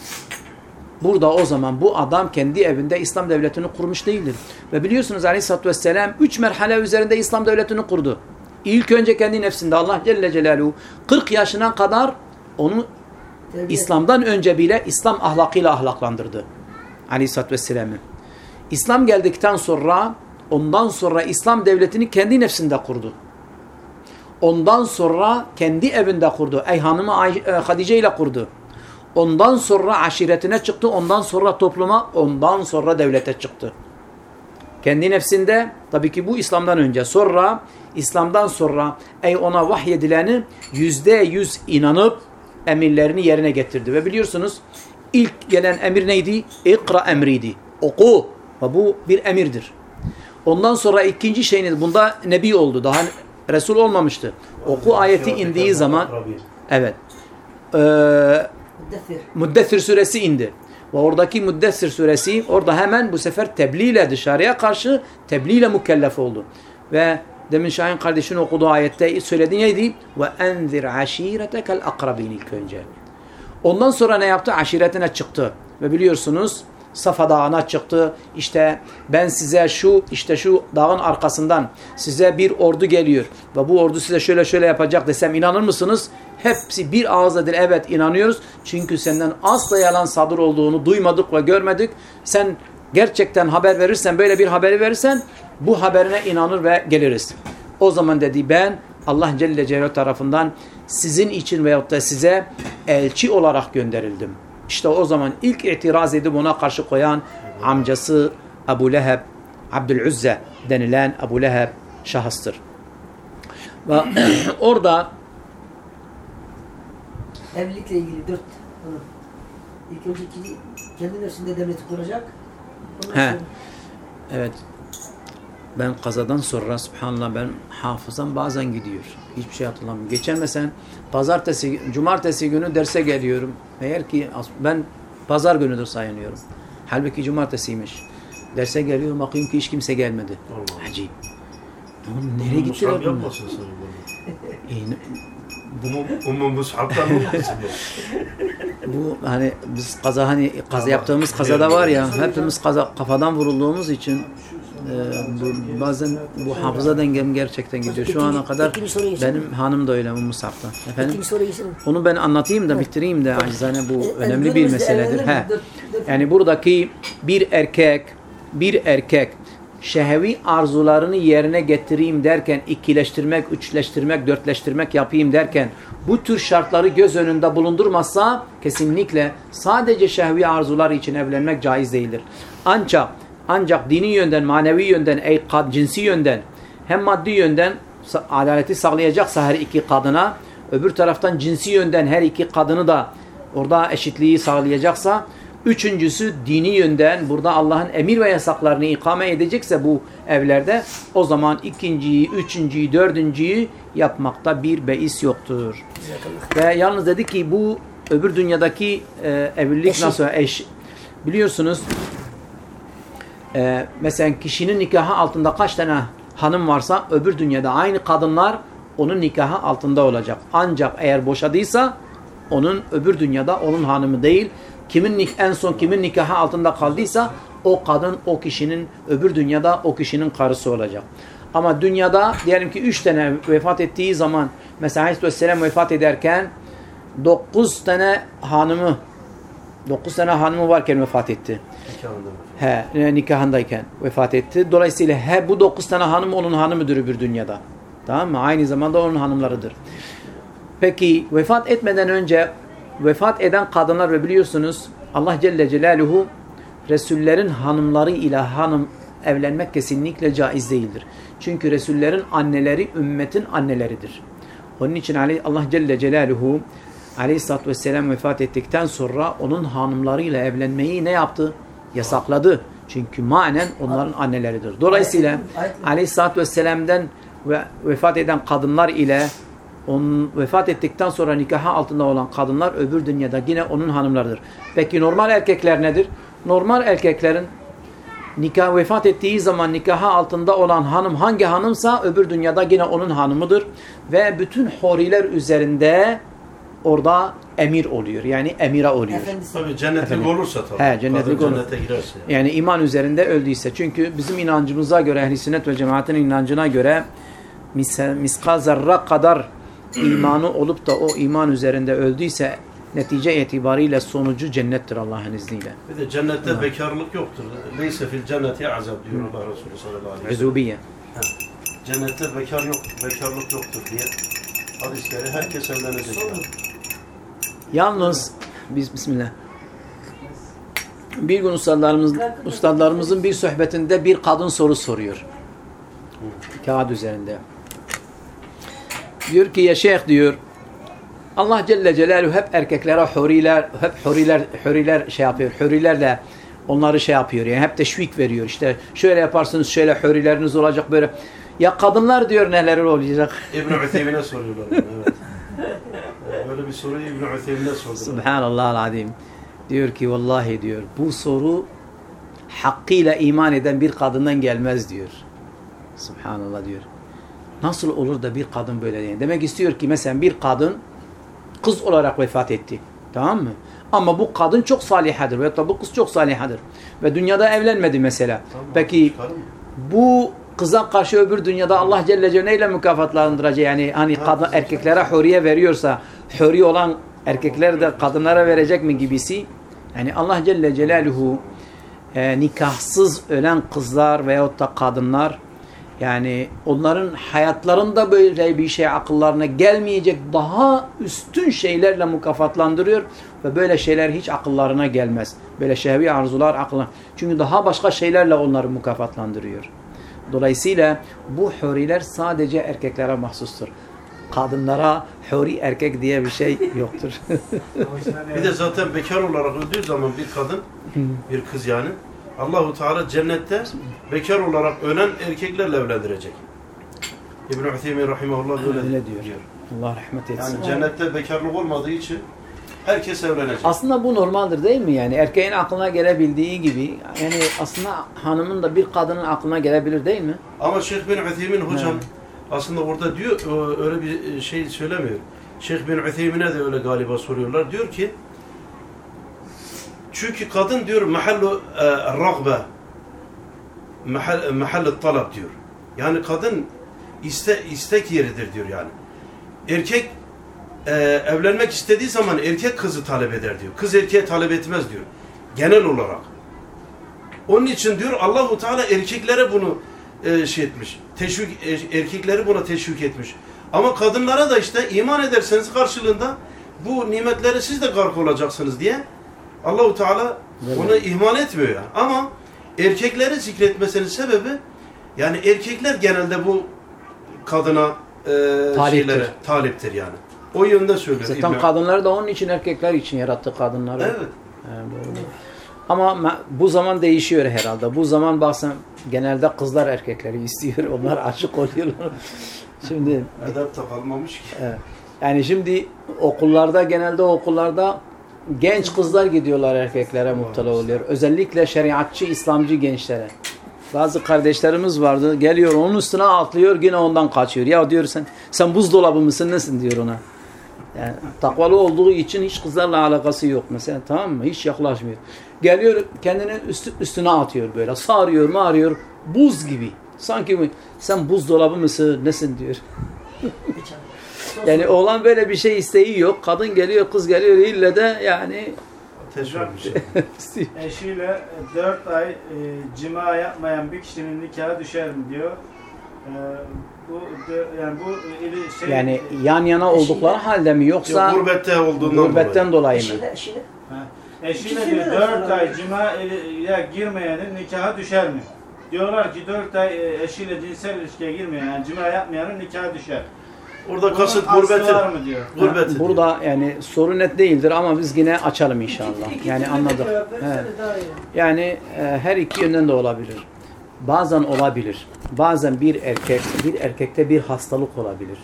burada o zaman bu adam kendi evinde İslam devletini kurmuş değildir. Ve biliyorsunuz Aleyhisselatü Vesselam üç merhale üzerinde İslam devletini kurdu. İlk önce kendi nefsinde Allah Celle Celaluhu 40 yaşına kadar onu İslam'dan önce bile İslam ahlakıyla ahlaklandırdı. Aleyhisselatü Vesselam'ı. İslam geldikten sonra ondan sonra İslam devletini kendi nefsinde kurdu. Ondan sonra kendi evinde kurdu. Ey hanımı e, Hadice ile kurdu. Ondan sonra aşiretine çıktı. Ondan sonra topluma, ondan sonra devlete çıktı. Kendi nefsinde tabii ki bu İslam'dan önce. Sonra İslam'dan sonra ey ona vahyedileni yüzde yüz inanıp emirlerini yerine getirdi. Ve biliyorsunuz ilk gelen emir neydi? İkra emriydi. Oku. Ve bu bir emirdir. Ondan sonra ikinci şey neydi? Bunda nebi oldu. Daha Resul olmamıştı. Oku ayeti indiği zaman evet. E, Müddessir suresi indi. Ve oradaki Müddessir suresi orada hemen bu sefer tebliğle dışarıya karşı tebliğle mükellef oldu. Ve demin Şahin kardeşin okuduğu ayette söylediği neydi? Ve enzir aşiretekel akrabin ilk. Ondan sonra ne yaptı? Aşiretine çıktı. Ve biliyorsunuz Safa Dağı'na çıktı. İşte ben size şu işte şu dağın arkasından size bir ordu geliyor. Ve bu ordu size şöyle şöyle yapacak desem inanır mısınız? Hepsi bir ağızla değil evet inanıyoruz. Çünkü senden asla yalan sadır olduğunu duymadık ve görmedik. Sen gerçekten haber verirsen böyle bir haberi verirsen bu haberine inanır ve geliriz. O zaman dedi ben Allah Celle Celaluhu tarafından sizin için veyahut da size elçi olarak gönderildim. İşte o zaman ilk itiraz edip ona karşı koyan amcası Ebu Leheb, Abdülüzze denilen Ebu Leheb şahıstır. Ve <clears throat> orada evlilikle ilgili dört ilk önce kendi nefsinde devleti kuracak. He. Evet. Ben kazadan sonra subhanallah ben hafızam bazen gidiyor. Hiçbir şey hatırlamıyorum. Geçen mesela pazartesi, cumartesi günü derse geliyorum. Eğer ki ben pazar günüdür sayınıyorum. Halbuki cumartesiymiş. Derse geliyorum bakayım ki hiç kimse gelmedi. Allah. Acayip. Nereye gittiler bunlar? Bu <laughs> Umum Mus'hab'tan <laughs> Bu hani biz kaza hani kaza yaptığımız kazada var ya hepimiz kaza kafadan vurulduğumuz için bu, bazen bu hafıza dengem gerçekten gidiyor. Şu ana kadar benim hanım da öyle Musab'da. Efendim? Onu ben anlatayım da bitireyim de acizane bu e, önemli bir meseledir. He. Yani buradaki bir erkek bir erkek şehvi arzularını yerine getireyim derken ikileştirmek, üçleştirmek, dörtleştirmek yapayım derken bu tür şartları göz önünde bulundurmazsa kesinlikle sadece şehvi arzular için evlenmek caiz değildir. Ancak ancak dini yönden, manevi yönden, ey cinsi yönden hem maddi yönden adaleti sağlayacaksa her iki kadına öbür taraftan cinsi yönden her iki kadını da orada eşitliği sağlayacaksa üçüncüsü dini yönden burada Allah'ın emir ve yasaklarını ikame edecekse bu evlerde o zaman ikinciyi, üçüncüyü, dördüncüyü yapmakta bir beis yoktur. Ve yalnız dedi ki bu öbür dünyadaki e, evlilik Eşi. nasıl eş biliyorsunuz e, mesela kişinin nikahı altında kaç tane hanım varsa öbür dünyada aynı kadınlar onun nikahı altında olacak. Ancak eğer boşadıysa onun öbür dünyada onun hanımı değil. Kimin en son kimin nikahı altında kaldıysa o kadın o kişinin öbür dünyada o kişinin karısı olacak. Ama dünyada diyelim ki üç tane vefat ettiği zaman mesela Aleyhisselam vefat ederken dokuz tane hanımı dokuz tane hanımı varken vefat etti. He, e, nikahındayken vefat etti. Dolayısıyla he bu dokuz tane hanım onun hanımıdır öbür dünyada. Tamam mı? Aynı zamanda onun hanımlarıdır. Peki vefat etmeden önce vefat eden kadınlar ve biliyorsunuz Allah Celle Celaluhu Resullerin hanımları ile hanım evlenmek kesinlikle caiz değildir. Çünkü Resullerin anneleri ümmetin anneleridir. Onun için Allah Celle Celaluhu Aleyhisselatü Vesselam vefat ettikten sonra onun hanımlarıyla evlenmeyi ne yaptı? Yasakladı. Çünkü manen onların anneleridir. Dolayısıyla Aleyhisselatü Vesselam'dan ve vefat eden kadınlar ile onun vefat ettikten sonra nikahı altında olan kadınlar öbür dünyada yine onun hanımlarıdır. Peki normal erkekler nedir? Normal erkeklerin nikah vefat ettiği zaman nikahı altında olan hanım hangi hanımsa öbür dünyada yine onun hanımıdır. Ve bütün horiler üzerinde orada emir oluyor. Yani emira oluyor. Efendisi. Tabii cennetlik Efendim? olursa tabii. He, cennetlik olur. Cennete girerse. yani. Yani iman üzerinde öldüyse. Çünkü bizim inancımıza göre, ehl sünnet ve cemaatin inancına göre mis- miskal zarra kadar imanı olup da o iman üzerinde öldüyse netice itibariyle sonucu cennettir Allah'ın izniyle. Bir de cennette bekarlık yoktur. Neyse fil cenneti azap diyor Allah Resulü sallallahu aleyhi ve sellem. Üzubiye. Cennette bekar yok, bekarlık yoktur diye hadisleri herkes evlenecek. yani. Yalnız biz bismillah. Bir gün ustalarımız, ustalarımızın bir sohbetinde bir kadın soru soruyor. Kağıt üzerinde. Diyor ki ya şeyh diyor Allah Celle Celaluhu hep erkeklere huriler, hep huriler, huriler şey yapıyor. Hurilerle onları şey yapıyor. Yani hep teşvik veriyor. İşte şöyle yaparsınız, şöyle hurileriniz olacak böyle. Ya kadınlar diyor neler olacak. İbn-i Ütheymin'e soruyorlar. Evet. <laughs> Böyle bir soruyu İbn-i Ütheymin'e sordular. Subhanallah azim. Diyor ki vallahi diyor bu soru hakkıyla iman eden bir kadından gelmez diyor. Subhanallah diyor. Nasıl olur da bir kadın böyle değil? Demek istiyor ki mesela bir kadın kız olarak vefat etti. Tamam mı? Ama bu kadın çok salihadır. Veyahut da bu kız çok salihadır. Ve dünyada evlenmedi mesela. Peki Çıkarım mı? bu kıza karşı öbür dünyada Allah Celle Celle neyle mükafatlandıracak? Yani hani kadın, erkeklere huriye veriyorsa huri olan erkekler de kadınlara verecek mi gibisi? Yani Allah Celle Celaluhu e, nikahsız ölen kızlar veyahut da kadınlar yani onların hayatlarında böyle bir şey akıllarına gelmeyecek daha üstün şeylerle mükafatlandırıyor ve böyle şeyler hiç akıllarına gelmez. Böyle şehvi arzular aklına. Çünkü daha başka şeylerle onları mükafatlandırıyor. Dolayısıyla bu huriler sadece erkeklere mahsustur. Kadınlara huri erkek diye bir şey yoktur. <laughs> Bir de zaten bekar olarak öldüğü zaman bir kadın, bir kız yani Allahu Teala cennette bekar olarak ölen erkeklerle evlendirecek. İbn Ütheymin rahimehullah böyle Öyle diyor. Allah rahmet etsin. Yani cennette bekarlık olmadığı için herkes evlenecek. Aslında bu normaldir değil mi? Yani erkeğin aklına gelebildiği gibi yani aslında hanımın da bir kadının aklına gelebilir değil mi? Ama Şeyh bin Ütheymin hocam Evet. Aslında orada diyor ö- öyle bir şey söylemiyor. Şeyh bin Ütheymin'e de öyle galiba soruyorlar. Diyor ki çünkü kadın diyor mahallu e, ragbe mahal, mahallu talep diyor. Yani kadın iste, istek yeridir diyor yani. Erkek e, evlenmek istediği zaman erkek kızı talep eder diyor. Kız erkeğe talep etmez diyor. Genel olarak. Onun için diyor Allahu Teala erkeklere bunu e, şey etmiş. Teşvik er- erkekleri buna teşvik etmiş. Ama kadınlara da işte iman ederseniz karşılığında bu nimetleri siz de gark olacaksınız diye Allahu Teala onu ihmal etmiyor yani. Ama erkekleri zikretmesinin sebebi yani erkekler genelde bu kadına e, Taliptir. şeylere taliptir yani. O yönde söylüyor. Zaten kadınlar da onun için erkekler için yarattı kadınları. Evet. Evet, doğru. Ama ma- bu zaman değişiyor herhalde. Bu zaman baksan genelde kızlar erkekleri istiyor. <laughs> Onlar aşık oluyorlar. <laughs> Şimdi Edep de kalmamış ki. Evet. Yani şimdi okullarda genelde okullarda genç kızlar gidiyorlar erkeklere muhtala oluyor. Özellikle şeriatçı, İslamcı gençlere. Bazı kardeşlerimiz vardı. Geliyor onun üstüne atlıyor yine ondan kaçıyor. Ya diyor sen sen buzdolabı mısın nesin diyor ona. Yani takvalı olduğu için hiç kızlarla alakası yok mesela tamam mı? Hiç yaklaşmıyor. Geliyor kendini üstü, üstüne atıyor böyle. Sarıyor mağarıyor. Buz gibi. Sanki bu- sen buzdolabı mısın nesin diyor. <laughs> Yani oğlan böyle bir şey isteği yok. Kadın geliyor, kız geliyor ille de yani Ateş olmuş. istiyor. <laughs> Eşiyle 4 ay e, cima yapmayan bir kişinin nikahı düşer mi diyor. E, bu de- yani bu ili şey Yani yan yana oldukları halde mi yoksa Yok, gurbette olduğundan gurbetten dolayı mı? Eşiyle, eşiyle. Ha, eşiyle diyor de 4 sonra- ay cima ile girmeyenin nikahı düşer mi? Diyorlar ki 4 ay e, eşiyle cinsel ilişkiye girmeyen, yani cima yapmayanın nikahı düşer. Orada kasıt Bunun gurbeti. var mı diyor. Gurbeti. diyor. Burada yani soru net değildir ama biz yine açalım inşallah. İki- Yani iki anladık. Evet. Yani e, her iki yönden de olabilir. Bazen olabilir. Bazen bir erkek, bir erkekte bir hastalık olabilir.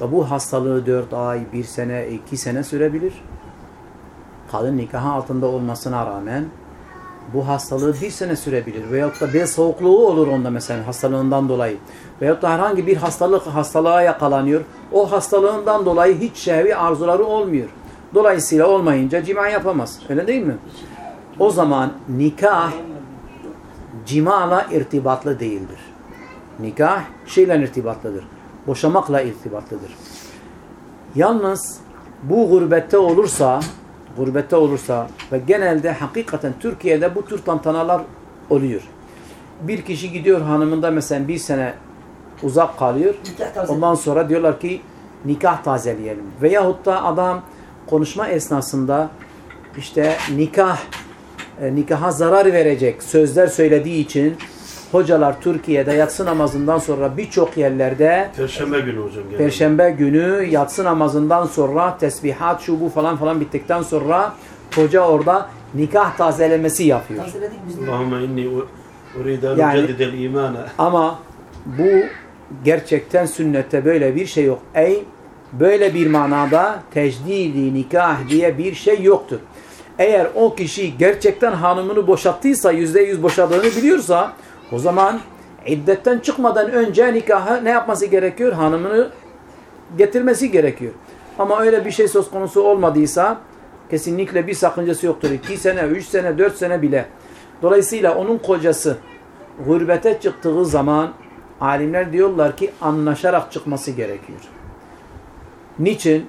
Ve bu hastalığı 4 ay, 1 sene, 2 sene sürebilir. Kadın nikahı altında olmasına rağmen bu hastalığı bir sene sürebilir. Veyahut da bel soğukluğu olur onda mesela hastalığından dolayı. Veyahut da herhangi bir hastalık hastalığa yakalanıyor. O hastalığından dolayı hiç şehvi arzuları olmuyor. Dolayısıyla olmayınca cima yapamaz. Öyle değil mi? O zaman nikah cimala irtibatlı değildir. Nikah şeyle irtibatlıdır. Boşamakla irtibatlıdır. Yalnız bu gurbette olursa gurbette olursa ve genelde hakikaten Türkiye'de bu tür tantanalar oluyor. Bir kişi gidiyor hanımında mesela bir sene uzak kalıyor. Ondan sonra diyorlar ki nikah tazeleyelim. Veyahut da adam konuşma esnasında işte nikah e, nikaha zarar verecek sözler söylediği için hocalar Türkiye'de yatsı namazından sonra birçok yerlerde Perşembe günü hocam. genelde. Perşembe günü yatsı namazından sonra tesbihat şu bu falan falan bittikten sonra hoca orada nikah tazelemesi yapıyor. Allahümme inni Yani- imana. Ama bu gerçekten sünnette böyle bir şey yok. Ey böyle bir manada tecdidi nikah diye bir şey yoktur. Eğer o kişi gerçekten hanımını boşattıysa, yüzde yüz boşadığını biliyorsa o zaman iddetten çıkmadan önce nikahı ne yapması gerekiyor? Hanımını getirmesi gerekiyor. Ama öyle bir şey söz konusu olmadıysa kesinlikle bir sakıncası yoktur. 2 sene, 3 sene, 4 sene bile. Dolayısıyla onun kocası gurbete çıktığı zaman alimler diyorlar ki anlaşarak çıkması gerekiyor. Niçin?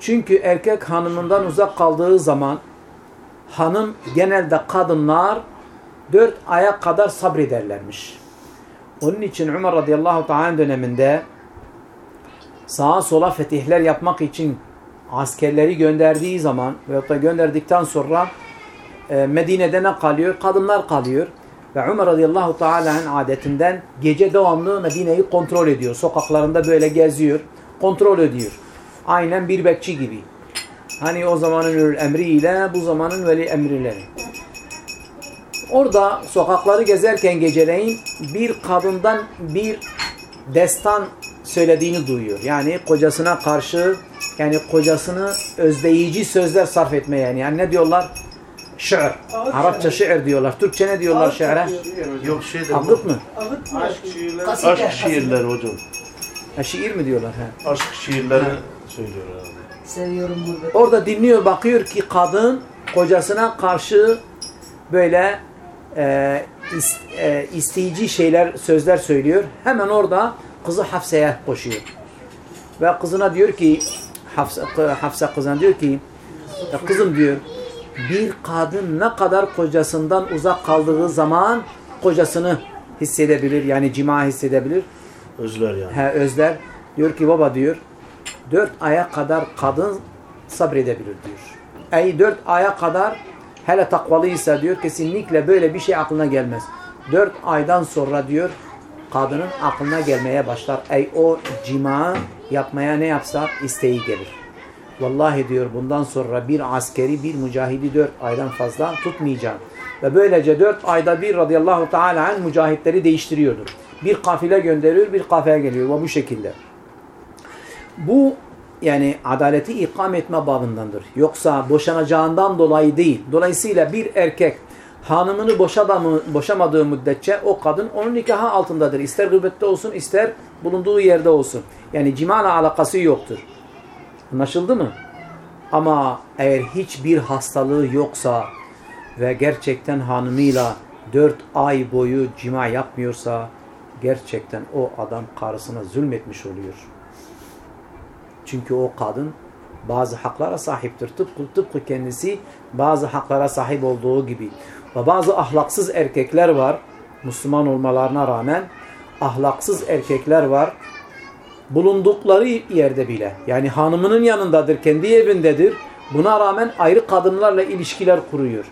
Çünkü erkek hanımından uzak kaldığı zaman hanım genelde kadınlar dört aya kadar sabrederlermiş. Onun için Ömer radıyallahu ta'ala döneminde sağa sola fetihler yapmak için askerleri gönderdiği zaman veyahut da gönderdikten sonra e, Medine'de ne kalıyor? Kadınlar kalıyor. Ve Ömer radıyallahu teala'nın adetinden gece devamlı Medine'yi kontrol ediyor. Sokaklarında böyle geziyor. Kontrol ediyor. Aynen bir bekçi gibi. Hani o zamanın emriyle bu zamanın veli emrileri. Orada sokakları gezerken geceleyin bir kadından bir destan söylediğini duyuyor. Yani kocasına karşı yani kocasını özleyici sözler sarf etme yani. Yani ne diyorlar? Şiir. Arapça şiir diyorlar. Türkçe ne diyorlar şiire? Yok şey de? Ağıt mı? Aşk şiirleri Kaside, Aşk şiirleri hocam. Ha, şiir mi diyorlar? Ha. Aşk şiirlerini söylüyor herhalde. Seviyorum gurbet. Orada dinliyor bakıyor ki kadın kocasına karşı böyle e, is, e, isteyici şeyler sözler söylüyor. Hemen orada kızı Hafsa'ya koşuyor. Ve kızına diyor ki Hafsa, Hafsa kızına diyor ki "Ya kızım diyor bir kadın ne kadar kocasından uzak kaldığı zaman kocasını hissedebilir yani cima hissedebilir. Özler yani. He, Özler diyor ki baba diyor dört aya kadar kadın sabredebilir diyor. Ey dört aya kadar hele takvalıysa diyor kesinlikle böyle bir şey aklına gelmez. Dört aydan sonra diyor kadının aklına gelmeye başlar. Ey o cima yapmaya ne yapsa isteği gelir. Vallahi diyor bundan sonra bir askeri bir mücahidi dört aydan fazla tutmayacağım. Ve böylece dört ayda bir radıyallahu teala anh mücahitleri değiştiriyordur. Bir kafile gönderiyor bir kafeye geliyor ve bu şekilde. Bu yani adaleti ikam etme babındandır. Yoksa boşanacağından dolayı değil. Dolayısıyla bir erkek hanımını boşadamu, boşamadığı müddetçe o kadın onun nikahı altındadır. İster gıybette olsun ister bulunduğu yerde olsun. Yani cimala alakası yoktur. Anlaşıldı mı? Ama eğer hiçbir hastalığı yoksa ve gerçekten hanımıyla dört ay boyu cima yapmıyorsa gerçekten o adam karısına zulmetmiş oluyor. Çünkü o kadın bazı haklara sahiptir. Tıpkı, tıpkı kendisi bazı haklara sahip olduğu gibi. Ve bazı ahlaksız erkekler var. Müslüman olmalarına rağmen ahlaksız erkekler var. Bulundukları yerde bile. Yani hanımının yanındadır, kendi evindedir. Buna rağmen ayrı kadınlarla ilişkiler kuruyor.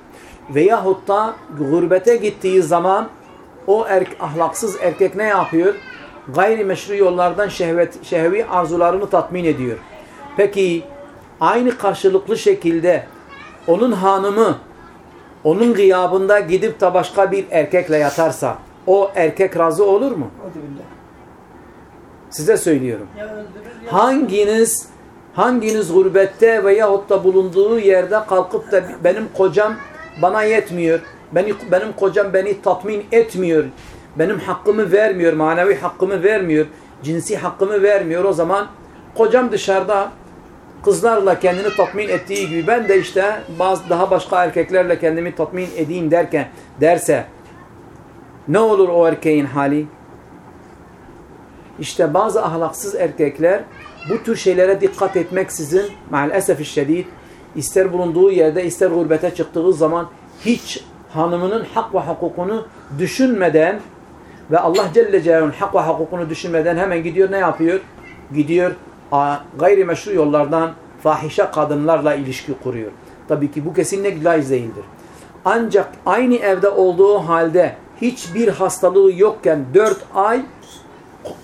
Veyahut da gurbete gittiği zaman o erk, ahlaksız erkek ne yapıyor? Gayrimeşru yollardan şehvet, şehvi arzularını tatmin ediyor. Peki aynı karşılıklı şekilde onun hanımı onun gıyabında gidip de başka bir erkekle yatarsa o erkek razı olur mu? Size söylüyorum. Hanginiz hanginiz gurbette veyahut da bulunduğu yerde kalkıp da benim kocam bana yetmiyor. Beni, benim kocam beni tatmin etmiyor. Benim hakkımı vermiyor. Manevi hakkımı vermiyor. Cinsi hakkımı vermiyor. O zaman kocam dışarıda kızlarla kendini tatmin ettiği gibi ben de işte bazı daha başka erkeklerle kendimi tatmin edeyim derken derse ne olur o erkeğin hali? İşte bazı ahlaksız erkekler bu tür şeylere dikkat etmeksizin maalesef şiddet ister bulunduğu yerde ister gurbete çıktığı zaman hiç hanımının hak ve hukukunu düşünmeden ve Allah Celle Celaluhu'nun hak ve hukukunu düşünmeden hemen gidiyor ne yapıyor? Gidiyor a, gayrimeşru yollardan fahişe kadınlarla ilişki kuruyor. Tabii ki bu kesinlikle caiz değildir. Ancak aynı evde olduğu halde hiçbir hastalığı yokken 4 ay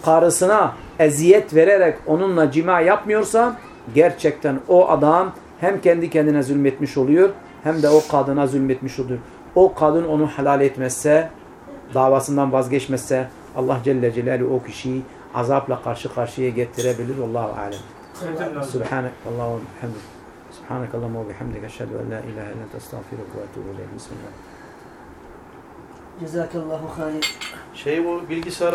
karısına eziyet vererek onunla cima yapmıyorsa gerçekten o adam hem kendi kendine zulmetmiş oluyor hem de o kadına zulmetmiş oluyor. O kadın onu helal etmezse, davasından vazgeçmezse Allah Celle Celaluhu o kişiyi azapla karşı karşıya getirebilir. Allahu alem. Subhanak Allahu hamd. Subhanak Allahumma ve bihamdike eşhedü en la ilahe illa ente estağfiruke ve etûbü ileyk. Bismillah. Cezakallahu hayır. Şey bu bilgisayar